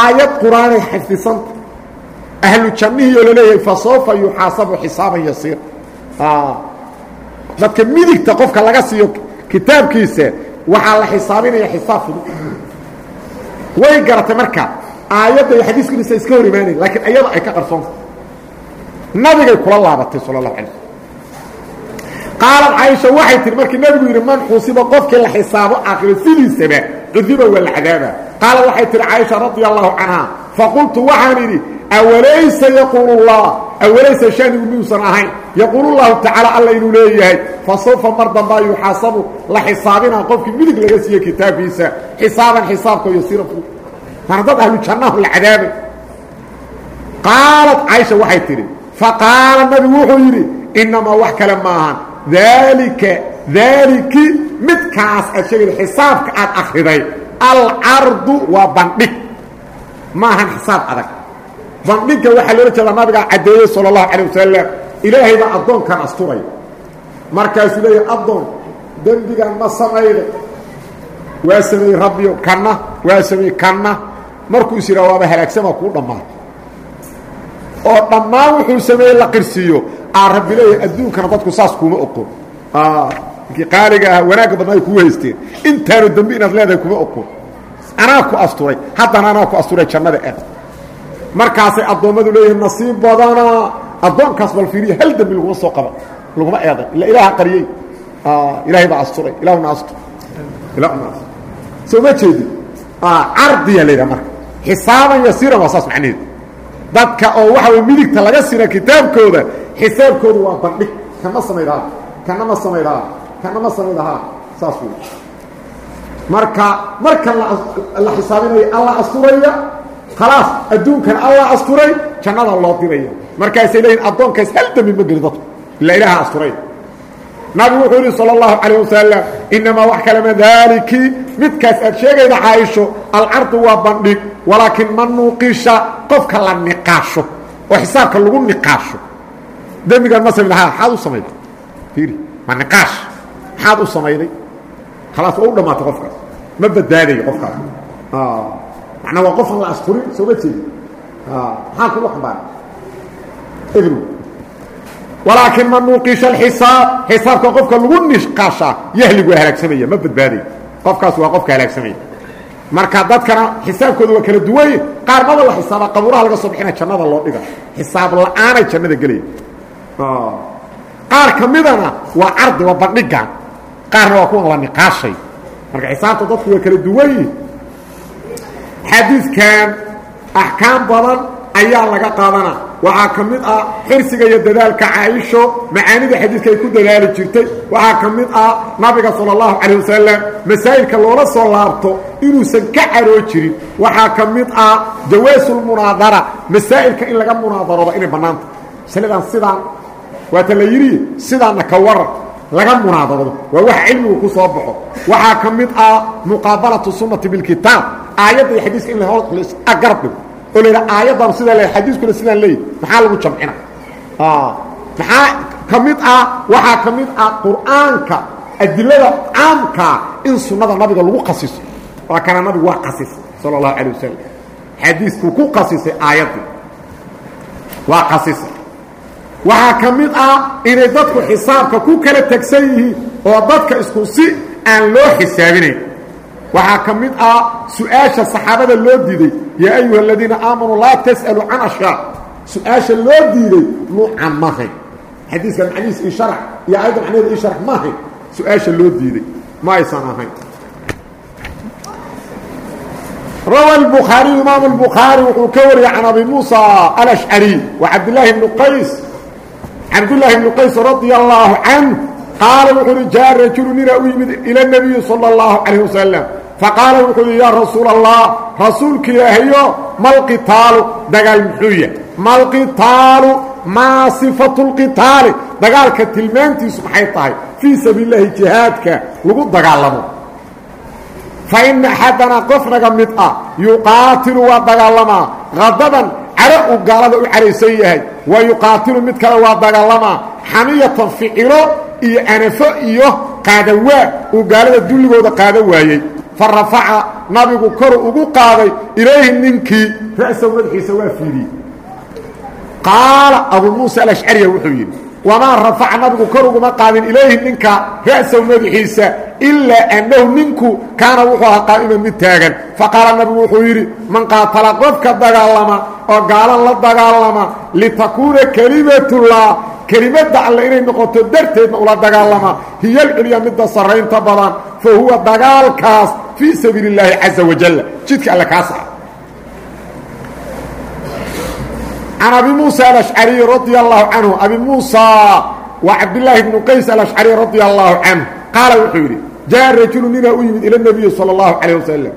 Speaker 1: aayad qur'aanay xifdisanta ahlu jannihii oo la leeyahay fasawfa yuxaasabu xisaaban yasiir. Dadka midigta qofka laga siiyo kitaabkiisa waxaa la xisaabinaya xisaab fudud. Way garatay marka aayadda iyo xadiisku inaysa iska hor imaanayn laakiin ayada ay ka qarsoonta nabigay kula laabatay sala allahu alay qaalad caaisha waxay tihi markii nabigu yidhi man xusiba qofkii la xisaabo aakhiro sidiisaba cudiba waa la cadaaba. Qaalad waxay tihi caaisha radia allahu canha faqultu waxaan idhi awalaysa yaquulu اllah awalaysa shanigu miyuusan ahayn yaquulu llahu tacaala alla inuu leeyahay fasawfa mar dambaa yuxaasabu la xisaabinaa qofkii midig laga siiye kitaabkiisa xisaaban xisaabkao yasiira fudud maana dad ahlu jannahu la cadaabay qaalad caaisha waxay tidhi faqaala nabigu wuxuu yidhi inamaa wax kale maahan daalika daaliki midkaas aad sheegayda xisaabka aad akriday alcardu waa bandhig. Maahan xisaab adag. Bandhigga waxaa loola jeedaa nabigaa caddeeyey sala allahu calay wasalam ilaahay baa addoonkan asturay. Markaasuu leeyahay addoon dembigan ma samayday waa rabbiyo kanna waa kanna. Markuu is waaba halaagsamaa kuu dhammaatay. Oo dhammaan wuxuu sameeyey la qirsiiyo aa rabbi leeyahay adduunkana dadku saas kuuma oqon ninkii qaaliga ah wanaagga badna ay kuu haysteen. Intaanu dembi inaad leedahay kuma oqon anaa ku asturay. Haddana anaa ku asturay jannada ah. Markaasay addoommadu leeyihiin nasiib badana. Addoonkaas bal fiiriya hal dembi laguma soo qaba laguma eeday ila ilaaha qariyey. Ilaahay baa asturay. Ilaahuna astur ilaahuna astur soo ma jeedin cardiya la yidhaha marka. Xisaaban yasiiran waa saas macnaheedu. Dadka oo waxa way midigta laga sina kitaabkooda xisaabkoodu waa bandhig kana samaydhaa kanama samaydhaa kanama samaydhaa saas marka marka la xisaabinayo alla asturaya khalaas adduunkana alla asturay jannada loo diraya. Markaasay leeyihiin addoonkaas hal dambi ma geli dadku ilaaha asturay. Nabigu wuxuu yidhi salى اllahu calayh wasalam inamaa wax kalama daaliki. Midkaas aad sheegayda caaisho alcardu waa bandhig walaakin ma nuuqisha qofka la niqaasho oo xisaabka lagu niqaasho dembigan ma samayd ha maxaad u samayday fiiri ma niqaash maxaad u samayday khalaas waa u dhammaatay qofkaas. Ma badbaadayo qofkaas. Macnaa waa qofan la asturin soo ma jeedi maxaa kugu xambaaray ebr walaakin man nuuqisha alxisaab xisaabka qofka lagu niqaashaa yahlig waa halaagsamaya. Ma badbaadayo qofkaas waa qofka halaagsamaya. Marka dadkana xisaabkooda waa kala duwanye qaar maba la xisaaba qabuuraha laga soo bixina jannada loo dhiga xisaab la'aanay jannada gelaya qaar ka midana waa cardi waa bandhigan qaarna waa kuwan la niqaashay. Marka xisaabta dadku waa kala duwanyi xadiidkan axkaam badan ayaa laga qaadana waxaa ka mid ah xirsiga iyo dadaalka caaisho macaanida xadiidka ay ku dadaali jirtay. Waxaa ka mid ah nabiga sala allahu calayh wasalam masaa'ilka loola soo laabto inuusan ka caroo jirin. Waxaa ka mid ah jawaasulmunaadara masaa'ilka in laga munaadaroodo inay bannaanta. Masaladan sidaan waata la yidhi sidaanna ka waran laga munaadabado waa wax cilmigu ku soo baxo. Waxaa ka mid ah muqaabalatu sunnati bilkitaab aayadda iyo xadiiska in garab dhigo. Oo la yidhaha aayaddan sidaa le xadiiskuna sidaan leeyahy maxaa lagu jamcina? Maxaa ka mid ah waxaa ka mid ah qur'aanka adilada caamkaa in sunnada nabiga lagu khasiso waa kana nabigu waa khasisay sala allahu calay wasalam xadiiskuu ku khasisay aayaddii waa khasisay waxaa ka mid ah inay dadku xisaabka ku kala tegsan yihiin oo dadka isku si aan loo xisaabinayn waxaa ka mid ah su'aasha saxaabada loo diiday yaa ayuha aladiina aamanuu laa tas'aluu can ashyaa. Su'aasha loo diiday nuucan mahayn xadiiska macnihiis io sharax iyo aayadda macnaheeda io sharax maahayn su'aasha loo diiday ma aysan ahayn. Rawa اbukhaariyu imaam اlbukhaari wuxuu ka wariyey can abi muusa alashcari wa cabd cabdulaahi bni qays radi allaahu canh qaala wuxuu hi jaa rajulu ninaa u yimid ila nebiyi sala allahu calayh wasalam faqaala wuxuu yidhi yaa rasuul allah rasuulka ilaahayo malqitaalu dagaal muxuu yahay malqitaalu maa sifatu lqitaali dagaalka tilmaantiisu maxay tahay? Fii sabiilillaahi jihaadka lagu dagaalamo. Fa ina axadana qof naga mid ah yuqaatilu waa dagaalamaa hadadan caro uu gaalada u caraysan yahay wa yuqaatilu mid kale waa dagaalamaa xamiyatan ficilo iyo anafo iyo qaadawaa uu gaalada dulligooda qaada waayey. Fa rafaca nabigu koru ugu qaaday ilayhi ninkii ra'sahu madaxiisa waa fiiriyey qaala abuu muusa alashcariya wuxuu yidhi wamaa rafaca nabigu kor uguma qaadin ilayhi ninka ra'sahu madaxiisa ilaa annahu ninku kaana wuxuu ahaa qaa'iman mid taagan. Faqaala nabigu wuxuu yidhi man qaatala qofka dagaalama oo gaalan la dagaalama litakuuna kelimatullah kelimadda alle inay noqoto darteedna ula dagaalama. Hiyo alculya midda sarraynta badan fa huwa dagaalkaas fii sabiili اllaahi caza wajalla jidka alle kaa saca can abi muusa alashcariy radia allahu canhu abi muusa waa cabdillaahi bnu qays alashcari radia allahu canhu qaala wuxuu yidhi jaa rajulu ninaa u yimid ila nebiyi sala allahu calayh wasalam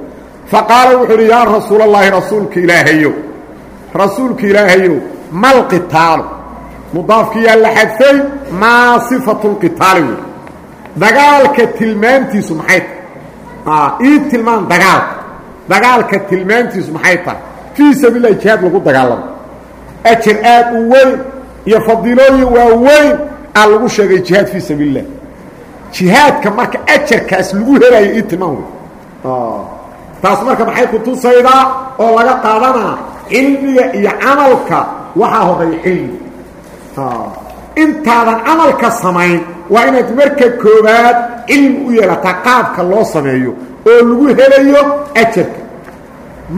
Speaker 1: faqaala wuxuu yidhi yaa rasuul allahi rasuulka ilaahayow rasuulka ilaahayow malqitaalu mudaafkiyaa la xadfay maa sifatu lqitaali wey dagaalka tilmaantiisu maxay tahay ii tilmaan dagaalka dagaalka tilmaantiisu maxay tahay fii sabiil lahi jihaad lagu dagaalamo ajar aad u weyn iyo fadiilooyin waa weyn aa lagu sheegay jihaad fii sabiil اlah jihaadka marka ajarkaas lagu helayo ii tilmaan wey taas marka maxay kutusaydaa oo laga qaadanaa cilmiga iyo camalka waxaa horreeya cilmi intaadan camalka samayn waa inaad marka koobaad cilmi u yeelataa qaabka loo sameeyo oo lagu helayo ajarka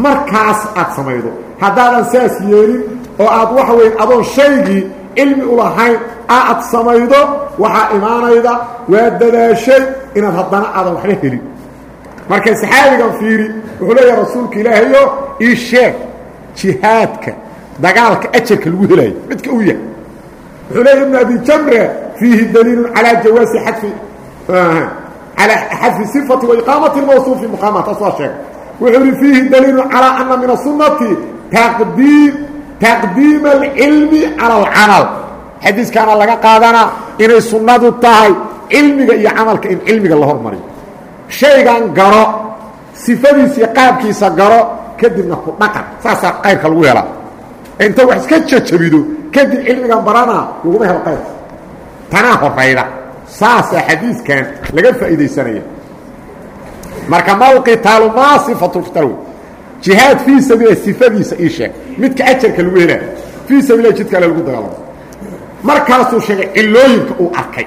Speaker 1: markaas aad samaydo haddaadan saas yeelin oo aad waxa weyn adoon shaygii cilmi u lahayn aad samaydo waxaa imaanayda waa dadaashay inaad haddana aadan waxba helin marka saxaabigan fiiri wuxuu leeyaha rasuulka ilaahayo ii sheeg jihaadka dagaalka ajarka lagu helayo. Midka u yahay wuxuu leeya ibnu abi jamra fiihi daliilun calaa jawaasi xadfi calaa xadfi sifati wa iqaamati mawsuufi muqaama taas waa sheegay. Wuxuu ihi fiihi daliilun calaa ana min asunati taqdiima alcilmi cala alcamal xadiiskaana laga qaadanaa inay sunnadu tahay cilmiga iyo camalka in cilmiga la hormariyo shaygan garo sifadiisa iyo qaabkiisa garo kadibna ku dhaqan saasaa qayrka lagu helaa inta wax iska jajabido kadib cilmigan baranaa laguma helo qayrka tanaa horayda saasaa xadiiskan laga faa'iidaysanaya marka malqitaalu maa sifatulqitaal wey jihaad fii sabiila sifadiisa ii sheeg midka ajarka lagu helaa fii sabiila jidka ale lagu dagaalamo. Markaasuu sheegay cilooyinka uu arkay.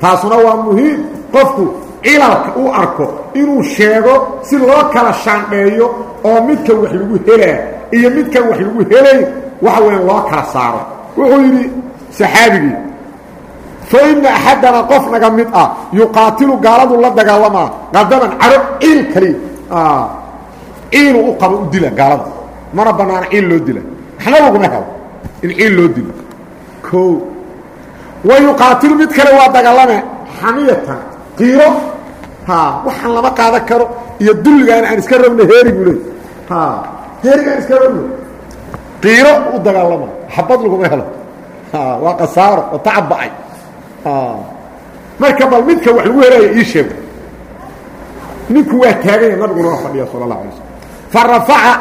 Speaker 1: Taasuna waa muhiim qofku cilalka uu arko inuu sheego si loo kala shaandheeyo oo midkan wax lagu helaa iyo midkan wax lagu helay waxa weya loo kala saaro. Wuxuu yidhi saxaabigii fa ina axadana qof naga mid ah yuqaatilu gaaladu la dagaalamaa qadaban caro ciil kaliya ciilu u qabo u mana banaana ciil loo dila. Waxna laguma helo in ciil loo dilo. O wa yuqaatilu mid kale waa dagaalame xamiyatan qiiro. Waxaan lama qaadan karo iyo dulligaan aan iska rabno heeri buu leey heeriga aan iska rabno qiiro u dagaalama xabad laguma helo. Waa kasaaro oo tacab ba'ay marka bal midka wax lagu helaya ii sheeg. Ninku waa taaganya nabiguna waa fadhiya sala اlahu alay slm farafaca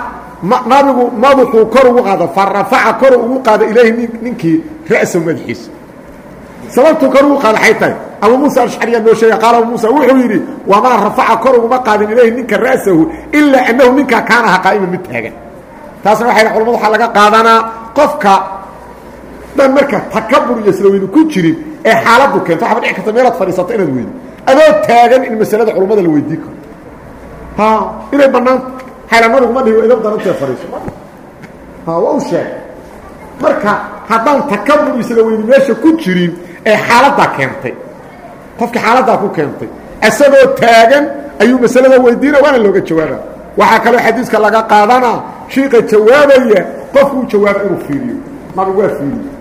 Speaker 1: nabigu madaxuu kor ugu qaada farafaca kor ugu qaada ilayhi ninkii ra'sahu madaxiisa. Sababtuu kor ugu qaada xay tahay. Abu muusa ashcariya noo sheega qaala abu muusa wuxuu yidhi wamaa rafaca kor uguma qaadin ilayhi ninka ra'sahu ilaa annahu ninkaa kaana aha qaa'iman mid taagan. Taasna waxay culamadu waxaa laga qaadanaa qofka dhan marka takabur iyo isla ku jirin ee xaaladdu keento. Waxaba dhici karta meelaad fadhiisato inaad weydo. Adoo taagan in masalada culammada la weydii karo. Ha inay bannaanta hayla nabiguma dhihi idab darantee fadhiiso waa u sheeg. Marka haddaan takabur isla weyni meesha ku jirin ee xaaladdaa keentay. Qofkii xaaladdaa ku keentay. Isagoo taagan ayuu masalada weydiina waana looga jawaaba waxaa kaloo xadiiska laga qaadanaa shiiqa jawaabaya qofku u jawaaba inuu fiiriyo. Nabigu waa fiiriyo.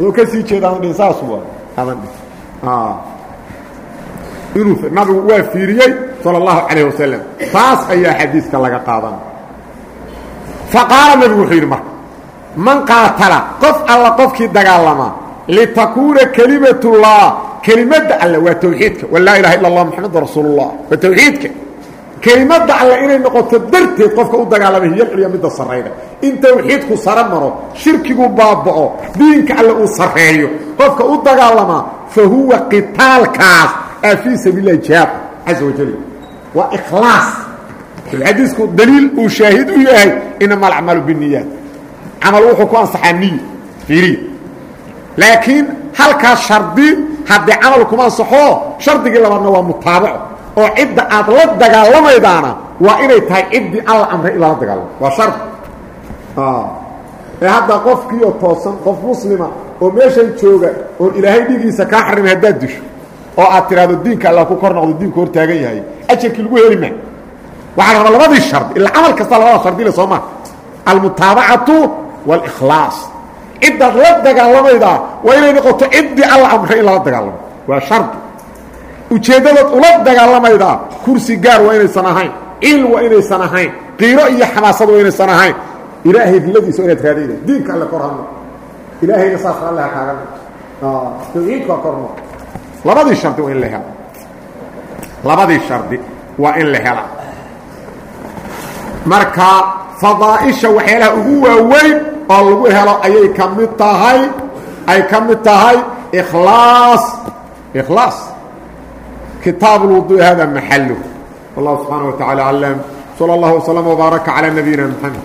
Speaker 1: Adoo ka sii jeeda adan dhin saas waa. Adan inuu nabigu waa fiiriyey salى اllahu calayh wasalam taas ayaa xadiiska laga qaadana faqaala nabigu wuxuu yidhi marka man qaatala qof alla qofkii dagaalamaa litakuuna kelimat اllah kelimadda alle waa tawxiidka walaa ilaha ila اllah moxamadu rasuul اllah waa tawxiidka kelimadda alle inay noqoto darteed qofka u dagaalamay hiyo culya midda sarrayda in tawxiidku sare maro shirkigu baaba'o diinka alle uu sarreeyo qofka u dagaalamaa fa huwa qitaalkaas a fii sabiil lahi jihaad caza wajal waa ikhlaas xadiisku daliil uu shaahid u yahay inama alacmalu biniyaat camal wuxuu ku ansaxaa niyo fiiriya laakiin halkaas shardi haddii camal kuma ansaxo shardigii labaadna waa mutaabaco oo cidda aad la dagaalamaydaana waa inay tahay ciddii alla amray in lala dagaalamo. Waa shard ee hadda qofkiioo toosan qof muslima oo meeshan jooga oon ilaahay dhigiisa kaa xarimay haddaad disho oo aad tidhaahdo diinka alla ku kor noqdo diinku hor taagan yahay. Ajarkii lagu heli maa waxaa rabaa labadii shardi ila camal kasta labada shardile soo maa almutaabacatu wاlkhlaas ciddaad la dagaalamaydaa waa inay noqoto ciddii alla amray in lala dagaalamo. Waa shardi ujeeddadaad ula dagaalamaydaa kursi gaar waa inaysan ahayn cil waa inaysan ahayn qiiro iyo xamaasad waa inaysan ahayn. Ilaahay diladiisa inaad raadayda diinka alle kor hadno ilaahayna saas alle kaaga tawxiidka waa korno labadii shardi waa in la hela labadii shardi waa in la hela marka fadaaisha waxyaalaha ugu waaweyn oo lagu helo ayay ka mid tahay ay ka mid tahay ikhlaas ikhlaas kitaab اlwuضuء hada maxalu wallahu subxaanaه wa taعalى aclam slى اllah وslم وbaaraka calى nabiyina mxamed